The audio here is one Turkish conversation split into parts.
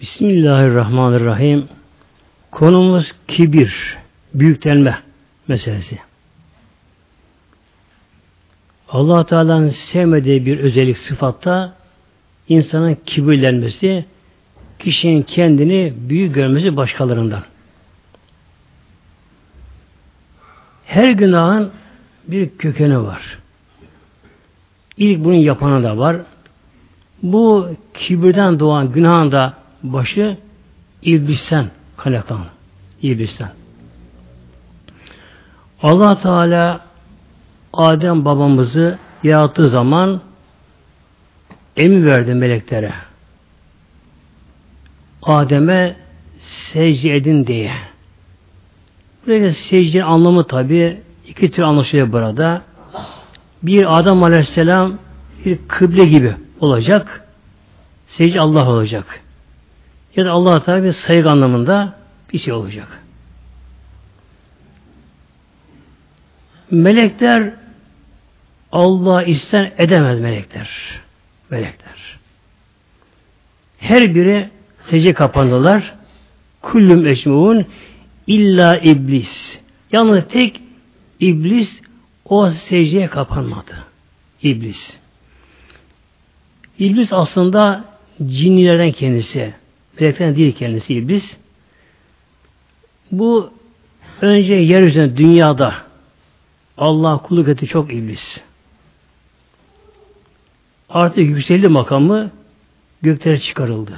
Bismillahirrahmanirrahim. Konumuz kibir, büyüklenme meselesi. allah Teala'nın sevmediği bir özellik sıfatta insanın kibirlenmesi, kişinin kendini büyük görmesi başkalarından. Her günahın bir kökeni var. İlk bunu yapana da var. Bu kibirden doğan günahın da başı iblisten kaynaklanan. İblisten. Allah Teala Adem babamızı yarattığı zaman emir verdi meleklere. Adem'e secde edin diye. Burada secdenin anlamı tabi iki tür anlaşılıyor burada. Bir Adam Aleyhisselam bir kıble gibi olacak. Secde Allah olacak. Ya da Allah Teala bir saygı anlamında bir şey olacak. Melekler Allah isten edemez melekler. Melekler. Her biri secde kapandılar. Kullum eşmuun illa iblis. Yalnız tek iblis o secdeye kapanmadı. İblis. İblis aslında cinnilerden kendisi. Melekten değil kendisi iblis. Bu önce yeryüzünde dünyada Allah kulluk etti çok iblis. Artık yükseldi makamı göklere çıkarıldı.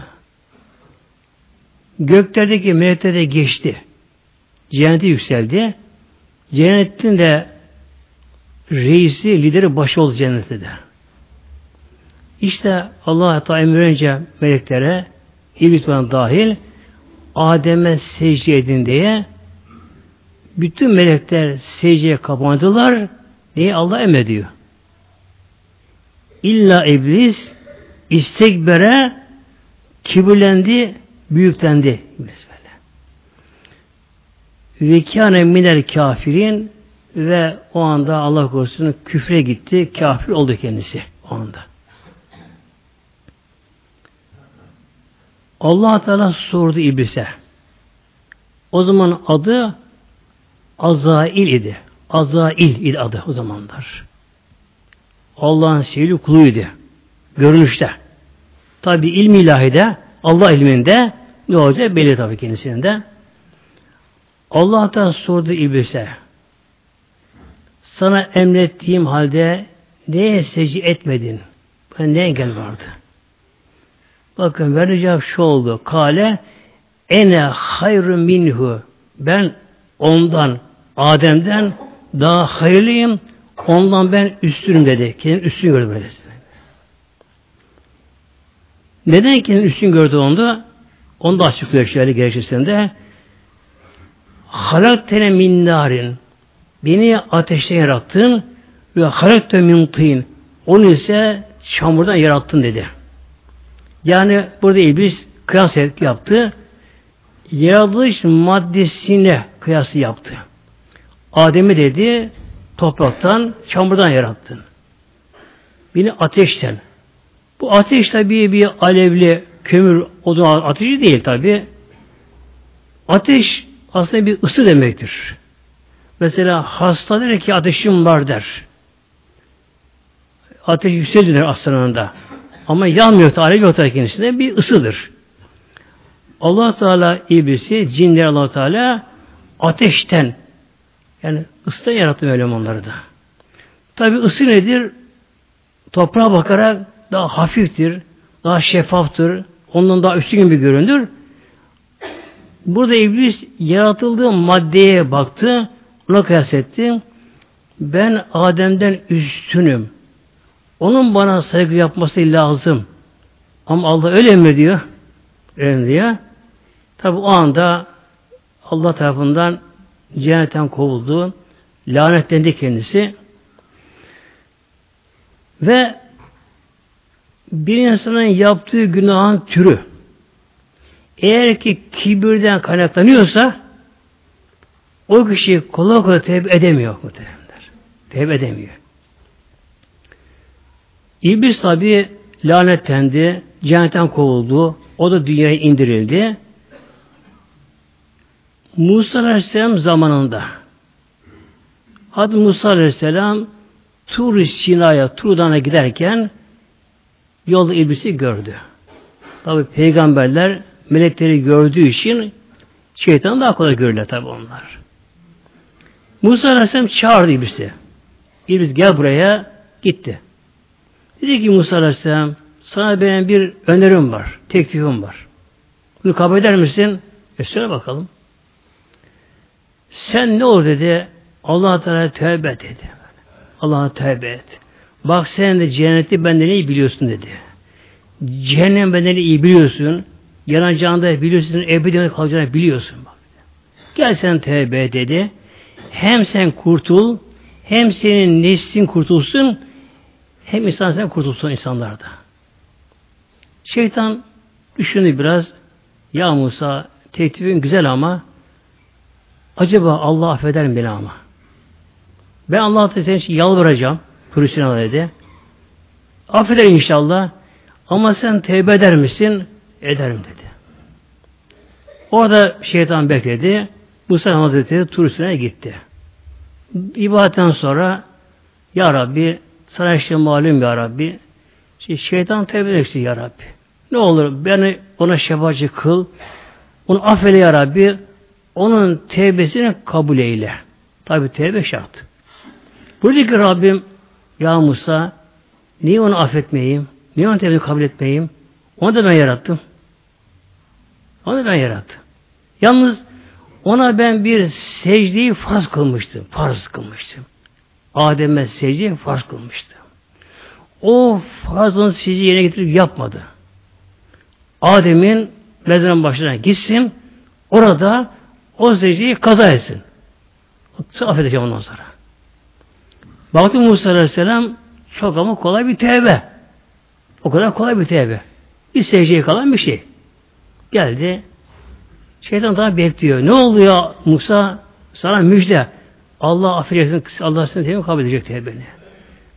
Göklerdeki meleklere geçti. Cennete yükseldi. Cennetin de reisi, lideri başı oldu cennette de. İşte Allah Teala emrince meleklere iblis olan dahil Adem'e secde edin diye bütün melekler secdeye kapandılar. Niye? Allah emrediyor. İlla iblis istekbere kibirlendi, büyüklendi. Ve kâne minel kafirin ve o anda Allah korusun küfre gitti, kafir oldu kendisi o anda. Allah Teala sordu iblise. O zaman adı Azail idi. Azail idi adı o zamanlar. Allah'ın sevgili kuluydu. Görünüşte. Tabi ilmi ilahide, Allah ilminde ne olacak belli tabi kendisinin de. Allah da sordu iblise. Sana emrettiğim halde neye secde etmedin? Ben ne engel vardı? Bakın vereceğim şu oldu. Kale ene hayru minhu. Ben ondan, Adem'den daha hayırlıyım. Ondan ben üstünüm dedi. Kendini üstün gördü böyle. Neden kendini üstün gördü onda? Onu da açıklıyor şöyle gerekçesinde. Halaktene min narin. Beni ateşten yarattın ve halakte min tîn. Onu ise çamurdan yarattın dedi. Yani burada iblis kıyas yaptı. Yaratılış maddesine kıyası yaptı. Adem'i dedi topraktan, çamurdan yarattın. Beni ateşten. Bu ateş tabi bir alevli kömür odun ateşi değil tabi. Ateş aslında bir ısı demektir. Mesela hasta der ki ateşim var der. Ateş yükseldi der aslanında. Ama yanmıyor alev yok kendisinde bir ısıdır. allah Teala iblisi, cinler allah Teala ateşten yani ısıtan yarattı böyle onları da. Tabi ısı nedir? Toprağa bakarak daha hafiftir, daha şeffaftır, ondan daha üstün gibi görünür. Burada iblis yaratıldığı maddeye baktı, ona kıyas etti. Ben Adem'den üstünüm. Onun bana saygı yapması lazım. Ama Allah öyle mi diyor? Öyle diyor. Tabi o anda Allah tarafından cennetten kovuldu. Lanetlendi kendisi. Ve bir insanın yaptığı günahın türü eğer ki kibirden kaynaklanıyorsa o kişi kolay kolay tevbe edemiyor muhtemelenler. Tevbe edemiyor. İblis tabi lanetlendi, cennetten kovuldu, o da dünyaya indirildi. Musa Aleyhisselam zamanında Hazreti Musa Aleyhisselam Tur Sina'ya, Tur Dağı'na giderken yolda iblisi gördü. Tabi peygamberler melekleri gördüğü için şeytan daha kolay görürler tabi onlar. Musa Aleyhisselam çağırdı iblisi. İblis gel buraya gitti. Dedi ki Musa Aleyhisselam sana benim bir önerim var, teklifim var. Bunu kabul eder misin? E söyle bakalım. Sen ne olur dedi. Allah Teala tövbe dedi. Allah'a tövbe et. Bak sen de cenneti benden iyi biliyorsun dedi. Cehennem benden iyi biliyorsun. Yanacağını biliyorsun. Ebediyene kalacağını biliyorsun. Bak. Gel sen tövbe dedi. Hem sen kurtul, hem senin neslin kurtulsun, hem insan sen kurtulsun insanlarda. Şeytan düşündü biraz. Ya Musa teklifin güzel ama acaba Allah affeder mi beni ama? Ben Allah'a senin için yalvaracağım. Hüsnü dedi. Affeder inşallah. Ama sen tevbe eder misin? Ederim dedi. Orada şeytan bekledi. Musa Hazretleri Turistine gitti. İbadetten sonra Ya Rabbi sana işte malum Ya Rabbi işte şeytan tevbe edeceksin Ya Rabbi. Ne olur beni ona şefacı kıl. Onu affeyle Ya Rabbi. Onun tevbesini kabul eyle. Tabi tevbe şart. Buradaki Rabbim Ya Musa niye onu affetmeyeyim? Niye onu tevbe kabul etmeyeyim? Onu da ben yarattım. Onu da ben yarattım. Yalnız ona ben bir secdeyi farz kılmıştım. Farz kılmıştım. Adem'e secdeyi farz kılmıştım. O farzın secdeyi yerine getirip yapmadı. Adem'in mezarın başına gitsin, orada o secdeyi kaza etsin. Affedeceğim ondan sonra. Baktı Musa Aleyhisselam çok ama kolay bir tevbe. O kadar kolay bir tevbe. Bir secdeye kalan bir şey. Geldi. Şeytan daha bekliyor. Ne oluyor Musa? Sana müjde. Allah affedeceksin. Allah seni tevbe kabul edecek tevbeni.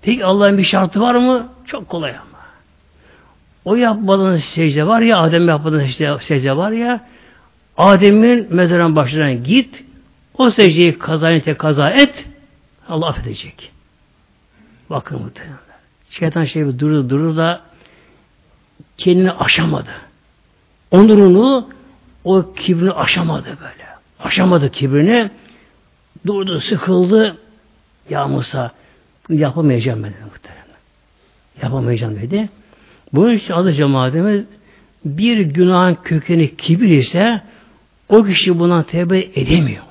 Peki Allah'ın bir şartı var mı? Çok kolay ama. O yapmadığın secde var ya, Adem yapmadığın secde, secde var ya, Adem'in mezarın başına git, o secdeyi kaza kaza et, Allah affedecek. Bakın muhtemelen. Şeytan şey durur durur da kendini aşamadı. Onurunu o kibrini aşamadı böyle. Aşamadı kibrini. Durdu, sıkıldı. Ya Musa yapamayacağım ben dedi muhtemelen. Yapamayacağım dedi. Bunun için adı cemaatimiz bir günahın kökeni kibir ise o kişi buna tevbe edemiyor.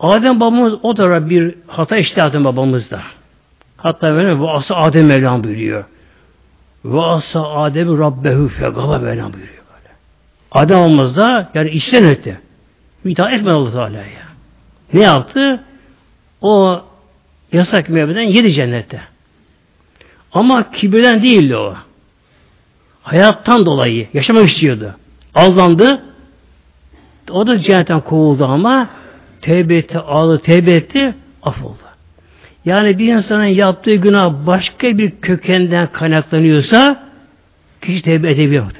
Adem babamız o da bir hata işte Adem babamız da. Hatta böyle bu asa Adem Mevlam buyuruyor. Ve asa Adem Rabbehu fegaba Mevlam buyuruyor böyle. Adem babamız da yani içten etti. İtaat etmedi Allah Teala'ya. Ne yaptı? O yasak meyveden yedi cennette. Ama kibirden değildi o. Hayattan dolayı yaşamak istiyordu. Aldandı. O da cennetten kovuldu ama tevbe etti, ağladı, tevbe etti, affoldu. Yani bir insanın yaptığı günah başka bir kökenden kaynaklanıyorsa kişi tevbe edebiliyor.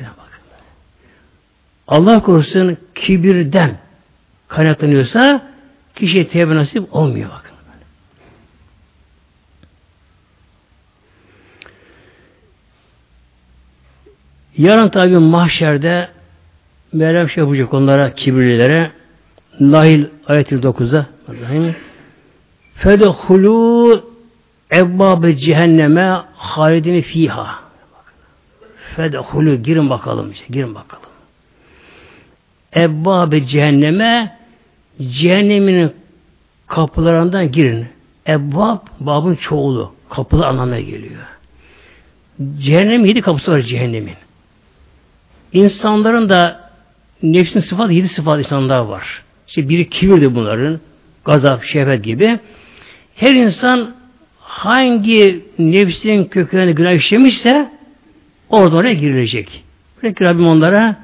Allah korusun kibirden kaynaklanıyorsa kişiye tevbe nasip olmuyor bakın. Yarın tabi mahşerde Meryem şey yapacak onlara, kibirlilere Nahil ayet 9'a Fedehulu ebbâbe cehenneme halidini fiha. Fedehulu girin bakalım. Girin bakalım. Ebbâbe cehenneme cehennemin kapılarından girin. Ebbab, babın çoğulu. Kapılı anlamına geliyor. Cehennem yedi kapısı var cehennemin. İnsanların da nefsin sıfatı yedi sıfat insanlar var. İşte biri kibirdi bunların. Gazap, şehvet gibi. Her insan hangi nefsin kökenine günah işlemişse orada oraya girilecek. Peki Rabbim onlara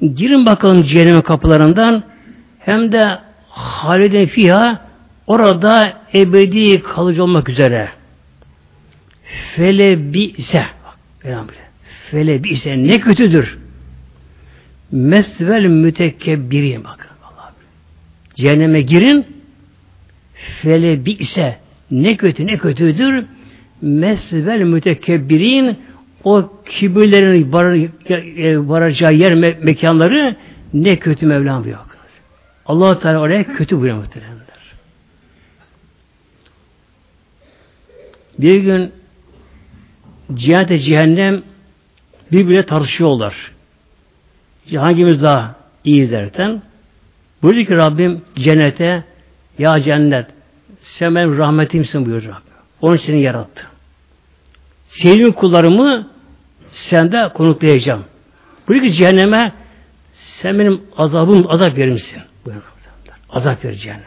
girin bakalım cehennem kapılarından hem de halide fiha orada ebedi kalıcı olmak üzere. Fele bi ise Fele bi ise ne kötüdür. Mesvel mütekebbirin bakın. Cehenneme girin fele bi ise ne kötü ne kötüdür mesvel mütekebbirin o kibirlerin e, varacağı yer me mekanları ne kötü Mevlam diyor. Allah Teala oraya kötü buyuruyor. Bir gün cennet cehennem birbirine tartışıyorlar. Hangimiz daha iyi derken buyurdu ki Rabbim cennete ya cennet sen benim rahmetimsin buyuruyor Rabbim. Onun için yarattı. Sevdiğim kullarımı sende konuklayacağım. Buyuruyor ki cehenneme sen benim azabım azap verimsin. Azap ver cehennem.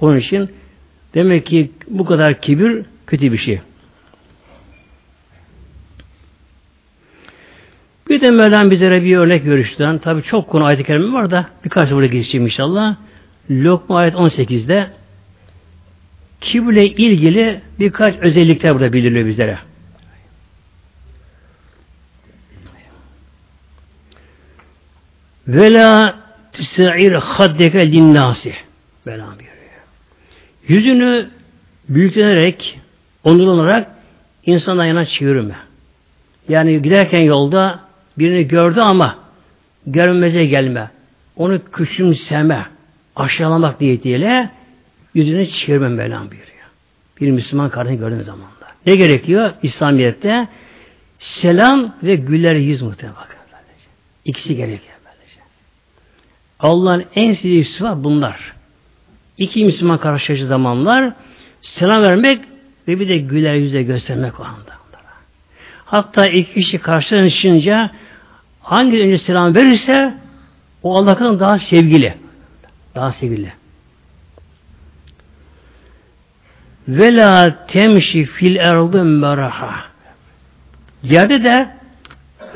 Onun için demek ki bu kadar kibir kötü bir şey. Bir de Mevlam bize bir örnek görüşten, tabi çok konu ayet-i kerime var da birkaç buraya geçeceğim inşallah. Lokma ayet 18'de kibirle ilgili birkaç özellikler burada bildiriliyor bizlere. Vela tüse'ir haddeke linnâsi. Vela buyuruyor. Yüzünü büyüklenerek, onurlanarak insana yana çevirme. Yani giderken yolda birini gördü ama görmeze gelme. Onu küçümseme, aşağılamak niyetiyle yüzünü çevirme Mevlam buyuruyor. Bir Müslüman kardeşini gördüğün zamanda. Ne gerekiyor? İslamiyet'te selam ve güler yüz muhtemelen. İkisi gerekiyor. Allah'ın en sevdiği sıfat bunlar. İki Müslüman karşılaştığı zamanlar selam vermek ve bir de güler yüze göstermek o anda. Hatta iki kişi karşılaşınca hangi önce selam verirse o Allah'tan daha sevgili. Daha sevgili. Ve la temşi fil erdı meraha. Yerde de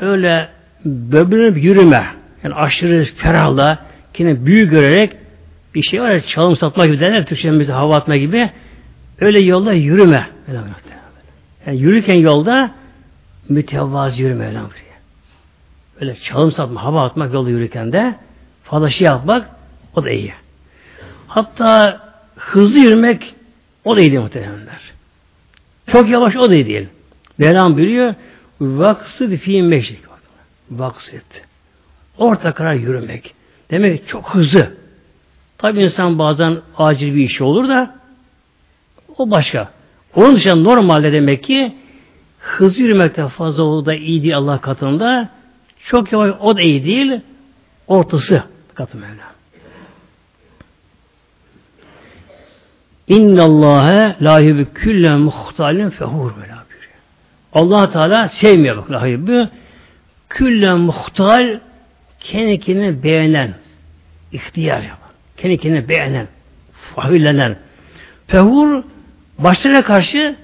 öyle böbürünüp yürüme. Yani aşırı ferahla, kendini büyük görerek bir şey var ya çalım satma gibi derler Türkçemizde hava atma gibi öyle yolda yürüme. Yani yürürken yolda mütevazı yürüme öyle. Öyle çalım satma, hava atmak yolda yürürken de fazla şey yapmak o da iyi. Hatta hızlı yürümek o da iyi değil muhtemelenler. Çok yavaş o da iyi değil. Mevlam biliyor vaksit fi meşrik. Vaksit. Orta karar yürümek. Demek ki çok hızlı. Tabi insan bazen acil bir iş olur da o başka. Onun dışında normalde demek ki hızlı yürümekte fazla o da iyi değil Allah katında. Çok yavaş o da iyi değil. Ortası katı Mevla. İnna Allahe la yuhibbu külle muhtalin fehur Allah Teala sevmiyor bak la yuhibbu külle muhtal kendi kendine beğenen ihtiyar yapan kendi kendine beğenen fahillenen fehur başlarına karşı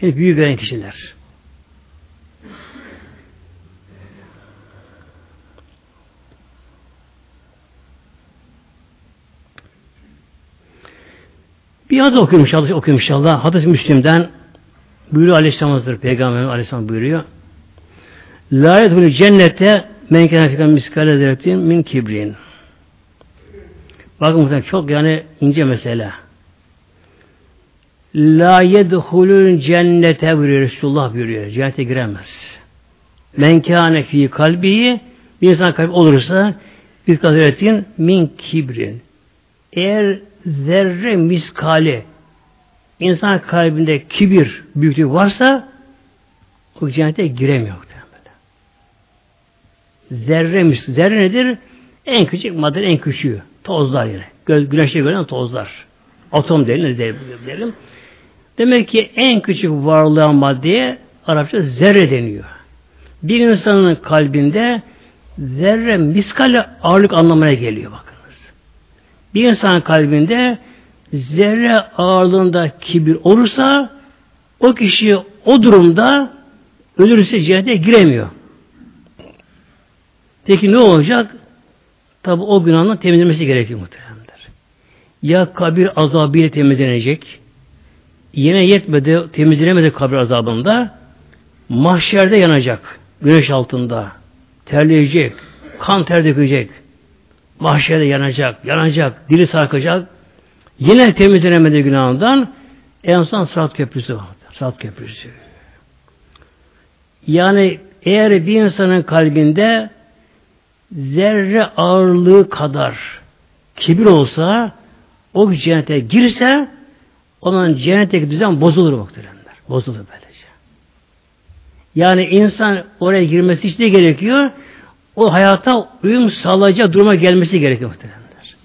yani büyük veren kişiler. Bir hadis okuyayım inşallah, okuyayım inşallah. Hadis Müslim'den buyuruyor Aleyhisselam Hazretleri, Peygamber Aleyhisselam buyuruyor. La yedhulü cennete men kâne miskale zerretin min kibrin. Bakın muhtemelen çok yani ince mesele. La yedhulün cennete buyuruyor Resulullah buyuruyor. Cennete giremez. Men kâne fî kalbihi bir insan kalbi olursa bir kaderetin min kibrin. Eğer zerre miskali insan kalbinde kibir, büyüklük varsa o cennete giremiyor. Zerre misk. Zerre nedir? En küçük madde, en küçüğü. Tozlar yani. Göz, güneşte görülen tozlar. Atom değil, derim. Demek ki en küçük varlığa maddeye Arapça zerre deniyor. Bir insanın kalbinde zerre miskale ağırlık anlamına geliyor bakınız. Bir insanın kalbinde zerre ağırlığında kibir olursa o kişi o durumda ölürse cennete giremiyor. Peki ne olacak? Tabi o günahın temizlenmesi gerekiyor muhtemelenler. Ya kabir azabıyla temizlenecek, yine yetmedi, temizlenemedi kabir azabında. Mahşerde yanacak. Güneş altında. Terleyecek. Kan ter dökecek. Mahşerde yanacak. Yanacak. Dili sarkacak. Yine temizlenemedi günahından. En son Sırat Köprüsü var. Sırat Köprüsü. Yani eğer bir insanın kalbinde zerre ağırlığı kadar kibir olsa o cennete girse onun cennetteki düzen bozulur muhteremler. Bozulur böylece. Yani insan oraya girmesi için de gerekiyor. O hayata uyum sağlayacak duruma gelmesi gerekiyor muhteremler.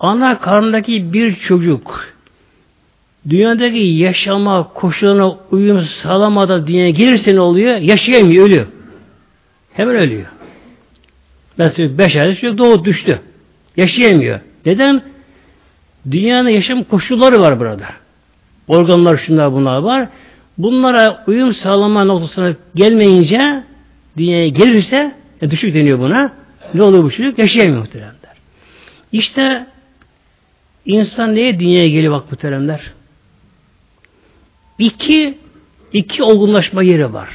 Ana karnındaki bir çocuk dünyadaki yaşama koşullarına uyum sağlamadan dünyaya gelirse ne oluyor? Yaşayamıyor, ölüyor. Hemen ölüyor. Mesela beş aylık çocuk doğu düştü. Yaşayamıyor. Neden? Dünyanın yaşam koşulları var burada. Organlar şunlar bunlar var. Bunlara uyum sağlama noktasına gelmeyince dünyaya gelirse e, düşük deniyor buna. Ne oluyor bu çocuk? Yaşayamıyor muhteremler. İşte insan neye dünyaya geliyor bak muhteremler? İki, iki olgunlaşma yeri var.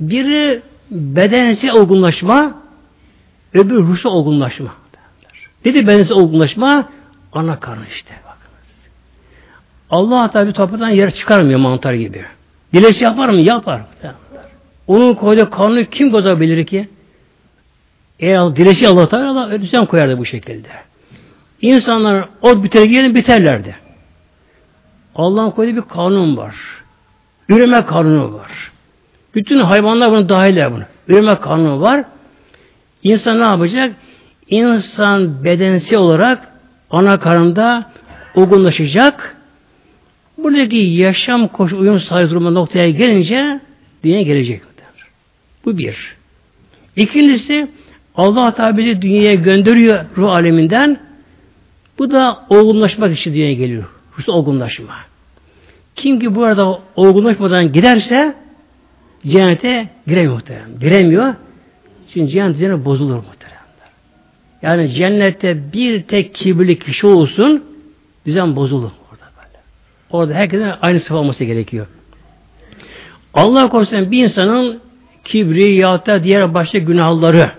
Biri bedensel olgunlaşma, öbür ruhsal olgunlaşma. Dedi bedensel olgunlaşma? Ana karnı işte. Bakınız. Allah tabi topraktan yer çıkarmıyor mantar gibi. Dilesi yapar mı? Yapar. Onun koyduğu karnı kim bozabilir ki? Eğer dilesi Allah Teala düzen koyardı bu şekilde. İnsanlar o biter gelin biterlerdi. Allah'ın koyduğu bir kanun var. Üreme kanunu var. Bütün hayvanlar bunu dahil bunu. Üreme kanunu var. İnsan ne yapacak? İnsan bedensel olarak ana karında olgunlaşacak. Buradaki yaşam koşu uyum sahibi duruma noktaya gelince dünya gelecek. Bu bir. İkincisi Allah tabi dünyaya gönderiyor ruh aleminden. Bu da olgunlaşmak için dünyaya geliyor. Ruhsal olgunlaşma. Kim ki bu arada olgunlaşmadan giderse cennete giremiyor muhterem. Giremiyor. Çünkü cennet düzeni bozulur muhteremler. Yani cennette bir tek kibirli kişi olsun düzen bozulur orada böyle. Orada herkesin aynı sıfat olması gerekiyor. Allah korusun bir insanın kibri ya da diğer başka günahları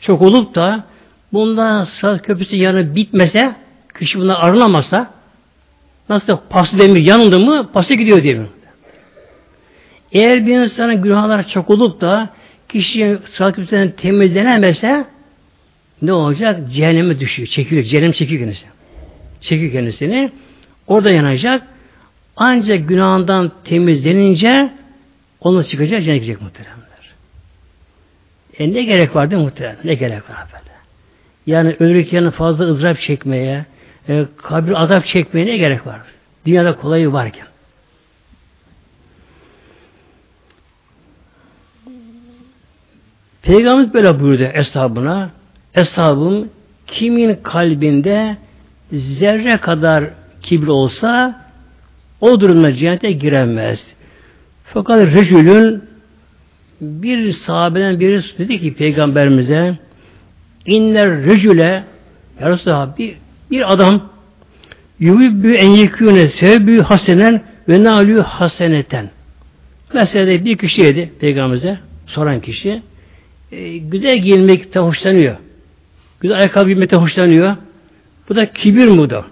çok olup da bundan sırat köprüsü yanı bitmese kişi bundan arınamazsa Nasıl paslı demir yanıldı mı pası gidiyor diye. Eğer bir insanın günahlar çok olup da kişi sırat temizlenemezse ne olacak? Cehenneme düşüyor. Çekiyor. Cehennem çekiyor kendisini. Çekiyor kendisini. Orada yanacak. Ancak günahından temizlenince onu çıkacak, cennete gidecek muhteremler. E ne gerek var değil mi muhterem? Ne gerek var böyle? Yani ölürken fazla ızdırap çekmeye, e, kabir azap çekmeye ne gerek var? Dünyada kolayı varken. Peygamber böyle buyurdu eshabına. Eshabım kimin kalbinde zerre kadar kibir olsa o durumda cennete giremez. Fakat Resulün bir sahabeden biri dedi ki peygamberimize inler rejüle ya Resulallah bir bir adam yuhibbü en yekûne sevbü hasenen ve nalü haseneten. Mesela bir kişiydi peygamberimize soran kişi e, güzel giyinmekten hoşlanıyor. Güzel ayakkabı giymekten hoşlanıyor. Bu da kibir da?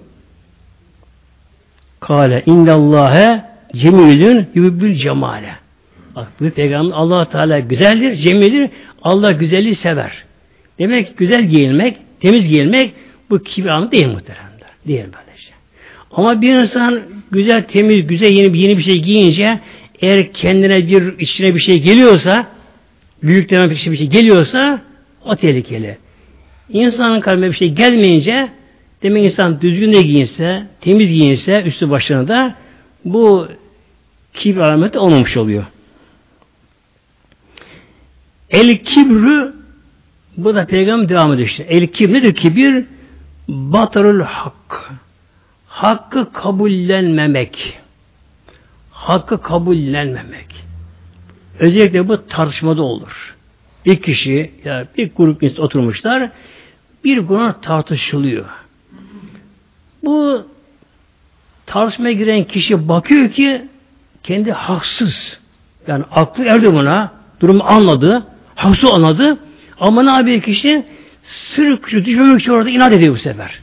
Kale indallâhe cemilün yuhibbül cemale. Bak bu peygamber allah Teala güzeldir, cemildir. Allah güzelliği sever. Demek güzel giyinmek, temiz giyinmek bu kibir anı değil muhteremler. Değil böyle şey. Ama bir insan güzel, temiz, güzel yeni, yeni bir şey giyince eğer kendine bir içine bir şey geliyorsa büyüklerine bir şey, bir şey geliyorsa o tehlikeli. İnsanın kalbine bir şey gelmeyince demek insan düzgün de giyinse, temiz giyinse üstü başına da bu kibir alameti olmamış oluyor. El kibrü bu da peygamber devam ediyor işte. El kibir nedir kibir? Batırul hak. Hakkı kabullenmemek. Hakkı kabullenmemek. Özellikle bu tartışmada olur. Bir kişi ya bir grup insan oturmuşlar bir konu tartışılıyor. Bu tartışmaya giren kişi bakıyor ki kendi haksız. Yani aklı erdi buna. Durumu anladı. Haksız anladı. Ama ne yapıyor kişi? Sırf küçük düşmemek için orada inat ediyor bu sefer.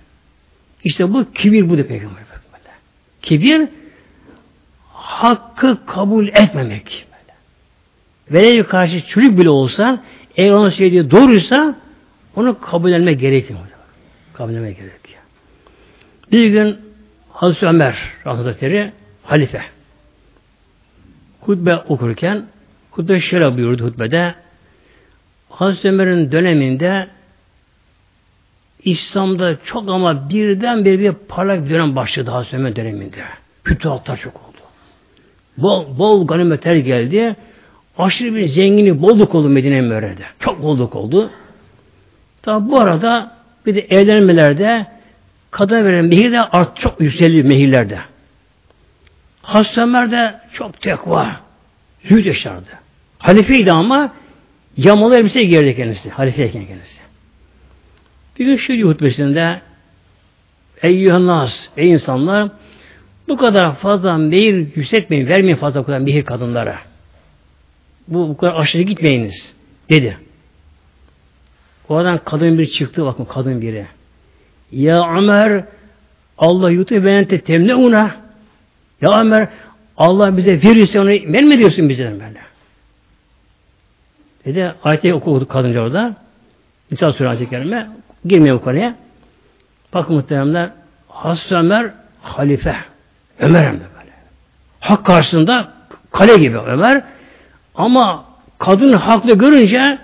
İşte bu kibir bu da peygamber. Kibir hakkı kabul etmemek. Velev karşı çocuk bile olsa eğer onun söylediği doğruysa onu kabul etmek gerekiyor. Kabul etmek gerekiyor. Bir gün Hazreti Ömer Hazretleri halife hutbe okurken hutbe şöyle buyurdu hutbede Hazreti Ömer'in döneminde İslam'da çok ama birden bir bir parlak bir dönem başladı Hazreti Ömer döneminde. Fütuhatlar çok oldu. Bol, bol ganimetler geldi. Aşırı bir zengini bolluk oldu Medine Mürre'de. Çok bolluk oldu. Tabi bu arada bir de evlenmelerde kadın veren mehir de art çok yükseldi mehirlerde. Hazreti Ömer de çok tekva, zühd yaşardı. Halifeydi ama yamalı elbise giyerdi kendisi. Halifeyken kendisi. Bir gün şu hutbesinde Eyyühen nas, ey insanlar bu kadar fazla mehir yükseltmeyin, vermeyin fazla kadar mehir kadınlara. Bu, bu kadar aşırı gitmeyiniz, dedi. O adam kadın biri çıktı, bakın kadın biri. Ya Ömer, Allah yutu benente temne una. Ya Ömer, Allah bize verirse onu ben mi diyorsun bize böyle? Dedi, ayeti okudu kadınca orada. Nisa Suresi Kerime. Girmiyor bu konuya. Bakın muhteremler, Hazreti Ömer halife. Ömer hem de böyle. Hak karşısında kale gibi Ömer. Ama kadın haklı görünce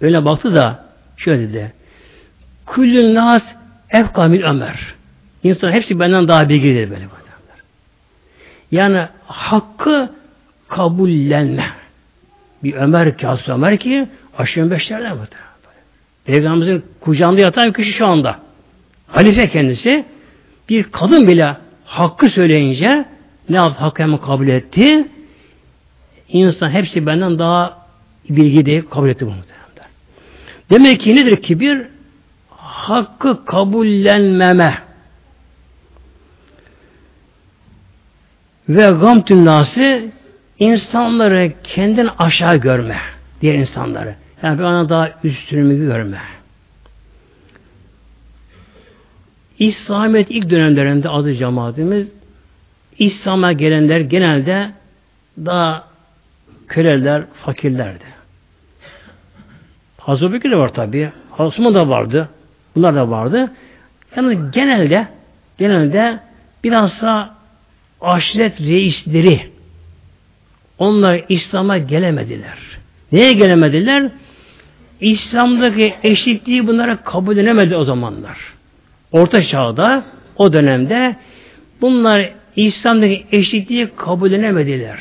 öyle baktı da şöyle dedi. Küllün nas efkamil Ömer. İnsan hepsi benden daha bilgi dedi böyle. Yani hakkı kabullenme. Bir Ömer ki, Hazreti Ömer ki aşırı beşlerden bu Peygamberimizin kucağında yatan kişi şu anda. Halife kendisi bir kadın bile hakkı söyleyince ne yaptı? Hakkı hemen kabul etti. İnsan hepsi benden daha bilgi deyip kabul etti bunu. Demek ki nedir kibir? Hakkı kabullenmeme. Ve gamtün nası insanları kendin aşağı görme. Diğer insanları. Yani bir ana daha üstünümü görme. İslamiyet ilk dönemlerinde adı cemaatimiz İslam'a gelenler genelde daha köleler, fakirlerdi. Hazreti Bekir de var tabi. Osman da vardı. Bunlar da vardı. Yani genelde genelde bilhassa aşiret reisleri onlar İslam'a gelemediler. Neye gelemediler? İslam'daki eşitliği bunlara kabul edemedi o zamanlar. Orta çağda, o dönemde bunlar İslam'daki eşitliği kabul edemediler.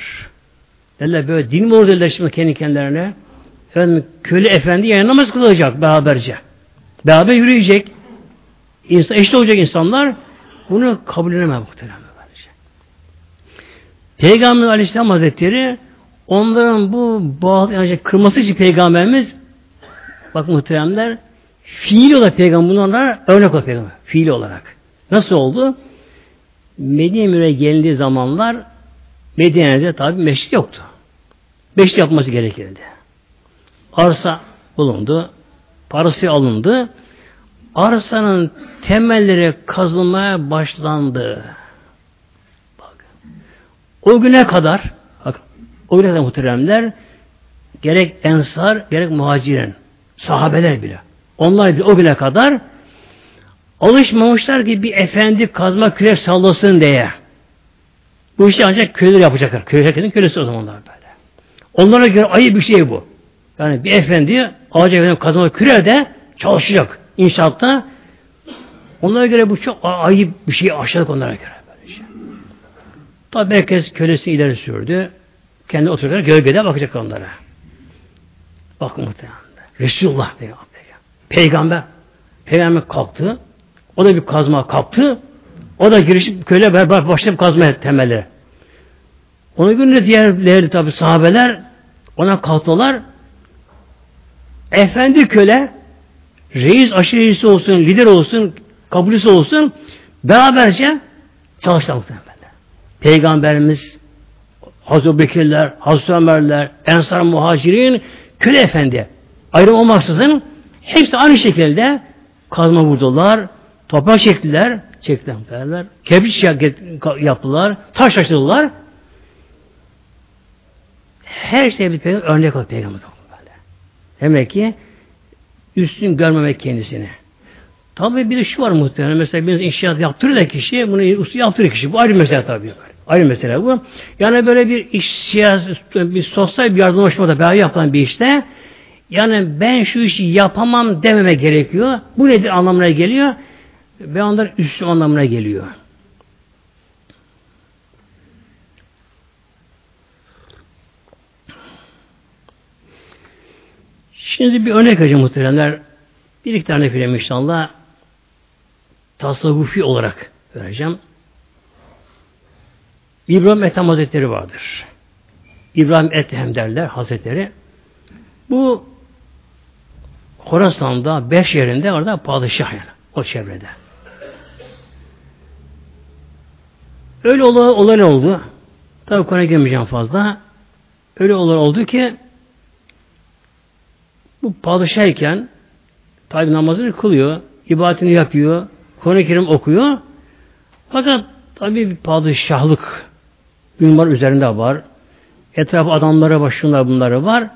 Derler böyle din mi olur derler şimdi kendi kendilerine. Efendim, köle efendi yani namaz kılacak beraberce. Beraber yürüyecek. İnsan, eşit olacak insanlar bunu kabul edemez muhtemelen. Peygamber Aleyhisselam Hazretleri onların bu bağlı yani kırması için Peygamberimiz bak muhteremler fiil olarak peygamber bunlara örnek olarak peygamber. Fiil olarak. Nasıl oldu? Medine Mür'e gelindiği zamanlar Medine'de tabi meşrit yoktu. Meşrit yapması gerekirdi. Arsa bulundu. Parası alındı. Arsanın temelleri kazılmaya başlandı. Bak. O güne kadar bak, o güne kadar muhteremler gerek ensar gerek muhacirin sahabeler bile onlar bile o güne kadar alışmamışlar ki bir efendi kazma kürek sallasın diye. Bu işi ancak köylüler yapacaklar. Köy herkesin kölesi o zamanlar böyle. Onlara göre ayıp bir şey bu. Yani bir efendi ağaca efendim kazma küre de çalışacak inşaatta. Onlara göre bu çok ayıp bir şey aşağılık onlara göre. Böyle şey. Tabi herkes kölesi ileri sürdü. Kendi otururken gölgede bakacak onlara. Bakın muhtemelen. Resulullah peygamber. Peygamber. Peygamber kalktı. O da bir kazma kaptı. O da girişip köyle beraber başlayıp kazmaya temelleri. Onu günde diğerleri tabi sahabeler ona kalktılar. Efendi köle reis aşiresi olsun, lider olsun, kabulüsü olsun beraberce çalıştılar muhtemelen. Peygamberimiz, Hazreti Bekirler, Hazreti Ömerler, Ensar Muhacirin, köle efendi ayrım olmaksızın hepsi aynı şekilde kazma vurdular, toprak çektiler, çektiler muhtemelenler, kebrit yaptılar, taş açtılar. Her şey bir peygamber örnek oldu peygamber. Demek ki üstün görmemek kendisini. Tabi bir de şu var muhtemelen. Mesela bir inşaat yaptırır da kişi, bunu usta yaptırır kişi. Bu ayrı mesele tabii. Ayrı mesele bu. Yani böyle bir iş, siyasi, bir sosyal bir yardımlaşmada beraber yapılan bir işte yani ben şu işi yapamam dememe gerekiyor. Bu nedir anlamına geliyor? Ve onlar üstün anlamına geliyor. Şimdi bir örnek vereceğim muhteremler. Bir iki tane film inşallah tasavvufi olarak vereceğim. İbrahim Ethem Hazretleri vardır. İbrahim Ethem derler Hazretleri. Bu Horasan'da, beş yerinde orada padişah yani o çevrede. Öyle olay, olay oldu. Tabi konuya girmeyeceğim fazla. Öyle olay oldu ki bu padişahken tabi namazını kılıyor, ibadetini yapıyor, Kur'an-ı Kerim okuyor. Fakat tabi bir padişahlık ünvan üzerinde var. Etrafı adamlara başında bunları var.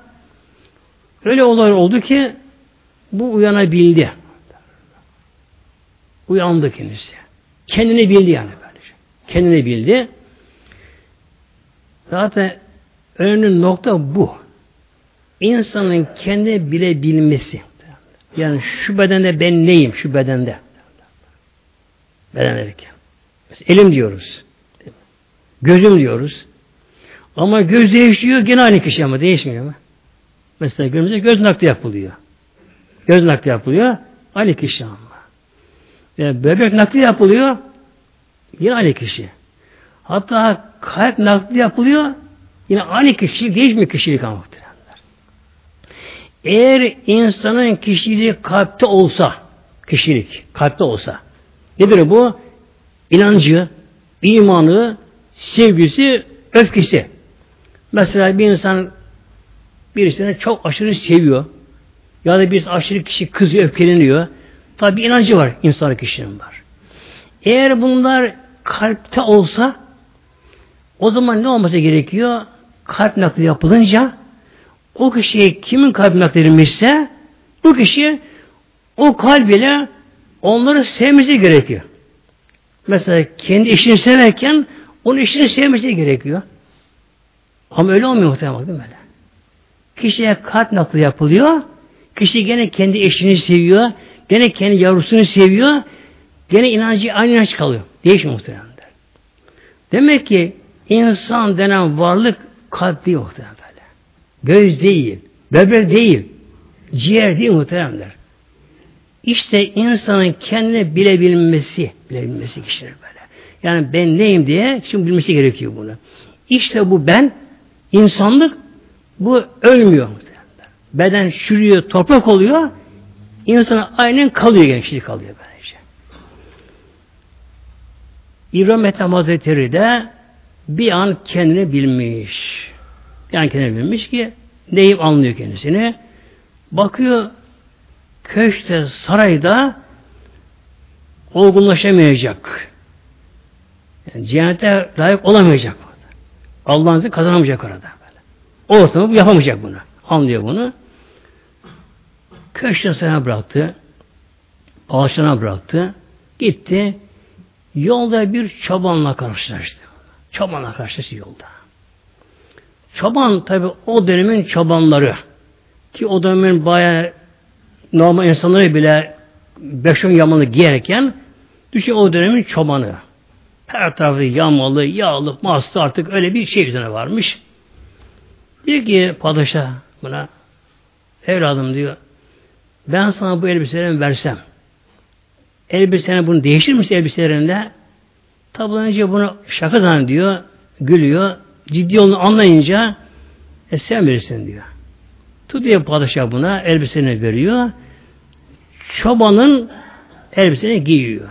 Öyle olay oldu ki bu uyanabildi. Uyandı kendisi. Kendini bildi yani. Kendini bildi. Zaten önemli nokta bu. İnsanın kendini bilebilmesi. Yani şu bedende ben neyim şu bedende. Beden derken. Mesela elim diyoruz. Gözüm diyoruz. Ama göz değişiyor gene aynı kişi ama değişmiyor mu? Mesela gözümüzde göz nakli yapılıyor. Göz nakli yapılıyor. Aynı kişi ama. Ve bebek nakli yapılıyor. Yine aynı kişi. Hatta kalp nakli yapılıyor. Yine aynı kişi değişmiyor kişilik ama eğer insanın kişiliği kalpte olsa, kişilik kalpte olsa, nedir bu? İnancı, imanı, sevgisi, öfkesi. Mesela bir insan birisini çok aşırı seviyor. Ya da bir aşırı kişi kızıyor, öfkeleniyor. Tabi inancı var, insan kişinin var. Eğer bunlar kalpte olsa o zaman ne olması gerekiyor? Kalp nakli yapılınca o kişiye kimin kalbine aktarılmışsa bu kişi o kalbiyle onları sevmesi gerekiyor. Mesela kendi eşini severken onun eşini sevmesi gerekiyor. Ama öyle olmuyor muhtemelen değil mi öyle? Kişiye kalp nakli yapılıyor. Kişi gene kendi eşini seviyor. Gene kendi yavrusunu seviyor. Gene inancı aynı inanç kalıyor. Değişmiyor muhtemelen. Demek ki insan denen varlık kalp değil muhtemelen. Göz değil, böbrek değil, ciğer değil muhteremler. İşte insanın kendini bilebilmesi, bilebilmesi kişinin böyle. Yani ben neyim diye şimdi bilmesi gerekiyor bunu. İşte bu ben, insanlık bu ölmüyor muhteremler. Beden çürüyor, toprak oluyor, insana aynen kalıyor gençlik kalıyor böylece. İbrahim Ethem Hazretleri de bir an kendini bilmiş. Yani kendine bilmiş ki neyim anlıyor kendisini. Bakıyor köşte sarayda olgunlaşamayacak. Yani cennete layık olamayacak. Allah'ın izniyle kazanamayacak orada. Böyle. O ortamı yapamayacak bunu. Anlıyor bunu. Köşte sana bıraktı. Ağaçlarına bıraktı. Gitti. Yolda bir çobanla karşılaştı. Çobanla karşılaştı yolda. Çoban tabi o dönemin çobanları ki o dönemin bayağı normal insanları bile beşon yamalı giyerken düşün o dönemin çobanı. Her tarafı yamalı, yağlı, mastı artık öyle bir şey üzerine varmış. Diyor ki padişah buna evladım diyor ben sana bu elbiselerimi versem elbisene bunu değiştir misin elbiselerinde? Tabi önce bunu şaka zannediyor, gülüyor ciddi olduğunu anlayınca e sen bilirsin diyor. Tutuyor padişah buna elbiseni veriyor. Çobanın elbiseni giyiyor.